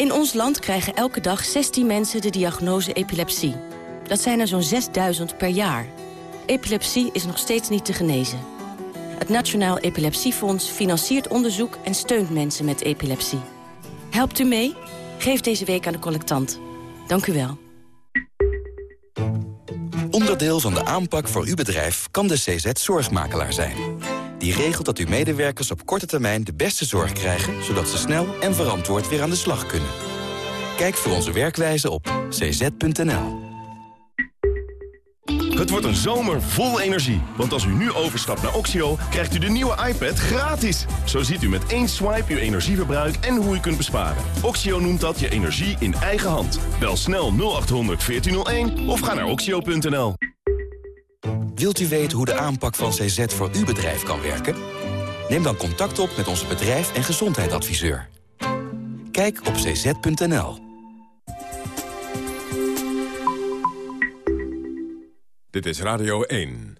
In ons land krijgen elke dag 16 mensen de diagnose epilepsie. Dat zijn er zo'n 6000 per jaar. Epilepsie is nog steeds niet te genezen. Het Nationaal Epilepsiefonds financiert onderzoek en steunt mensen met epilepsie. Helpt u mee? Geef deze week aan de collectant. Dank u wel. Onderdeel van de aanpak voor uw bedrijf kan de CZ Zorgmakelaar zijn. Die regelt dat uw medewerkers op korte termijn de beste zorg krijgen... zodat ze snel en verantwoord weer aan de slag kunnen. Kijk voor onze werkwijze op cz.nl. Het wordt een zomer vol energie. Want als u nu overstapt naar Oxio, krijgt u de nieuwe iPad gratis. Zo ziet u met één swipe uw energieverbruik en hoe u kunt besparen. Oxio noemt dat je energie in eigen hand. Bel snel 0800 1401 of ga naar oxio.nl. Wilt u weten hoe de aanpak van CZ voor uw bedrijf kan werken? Neem dan contact op met onze bedrijf- en gezondheidsadviseur. Kijk op cz.nl. Dit is Radio 1.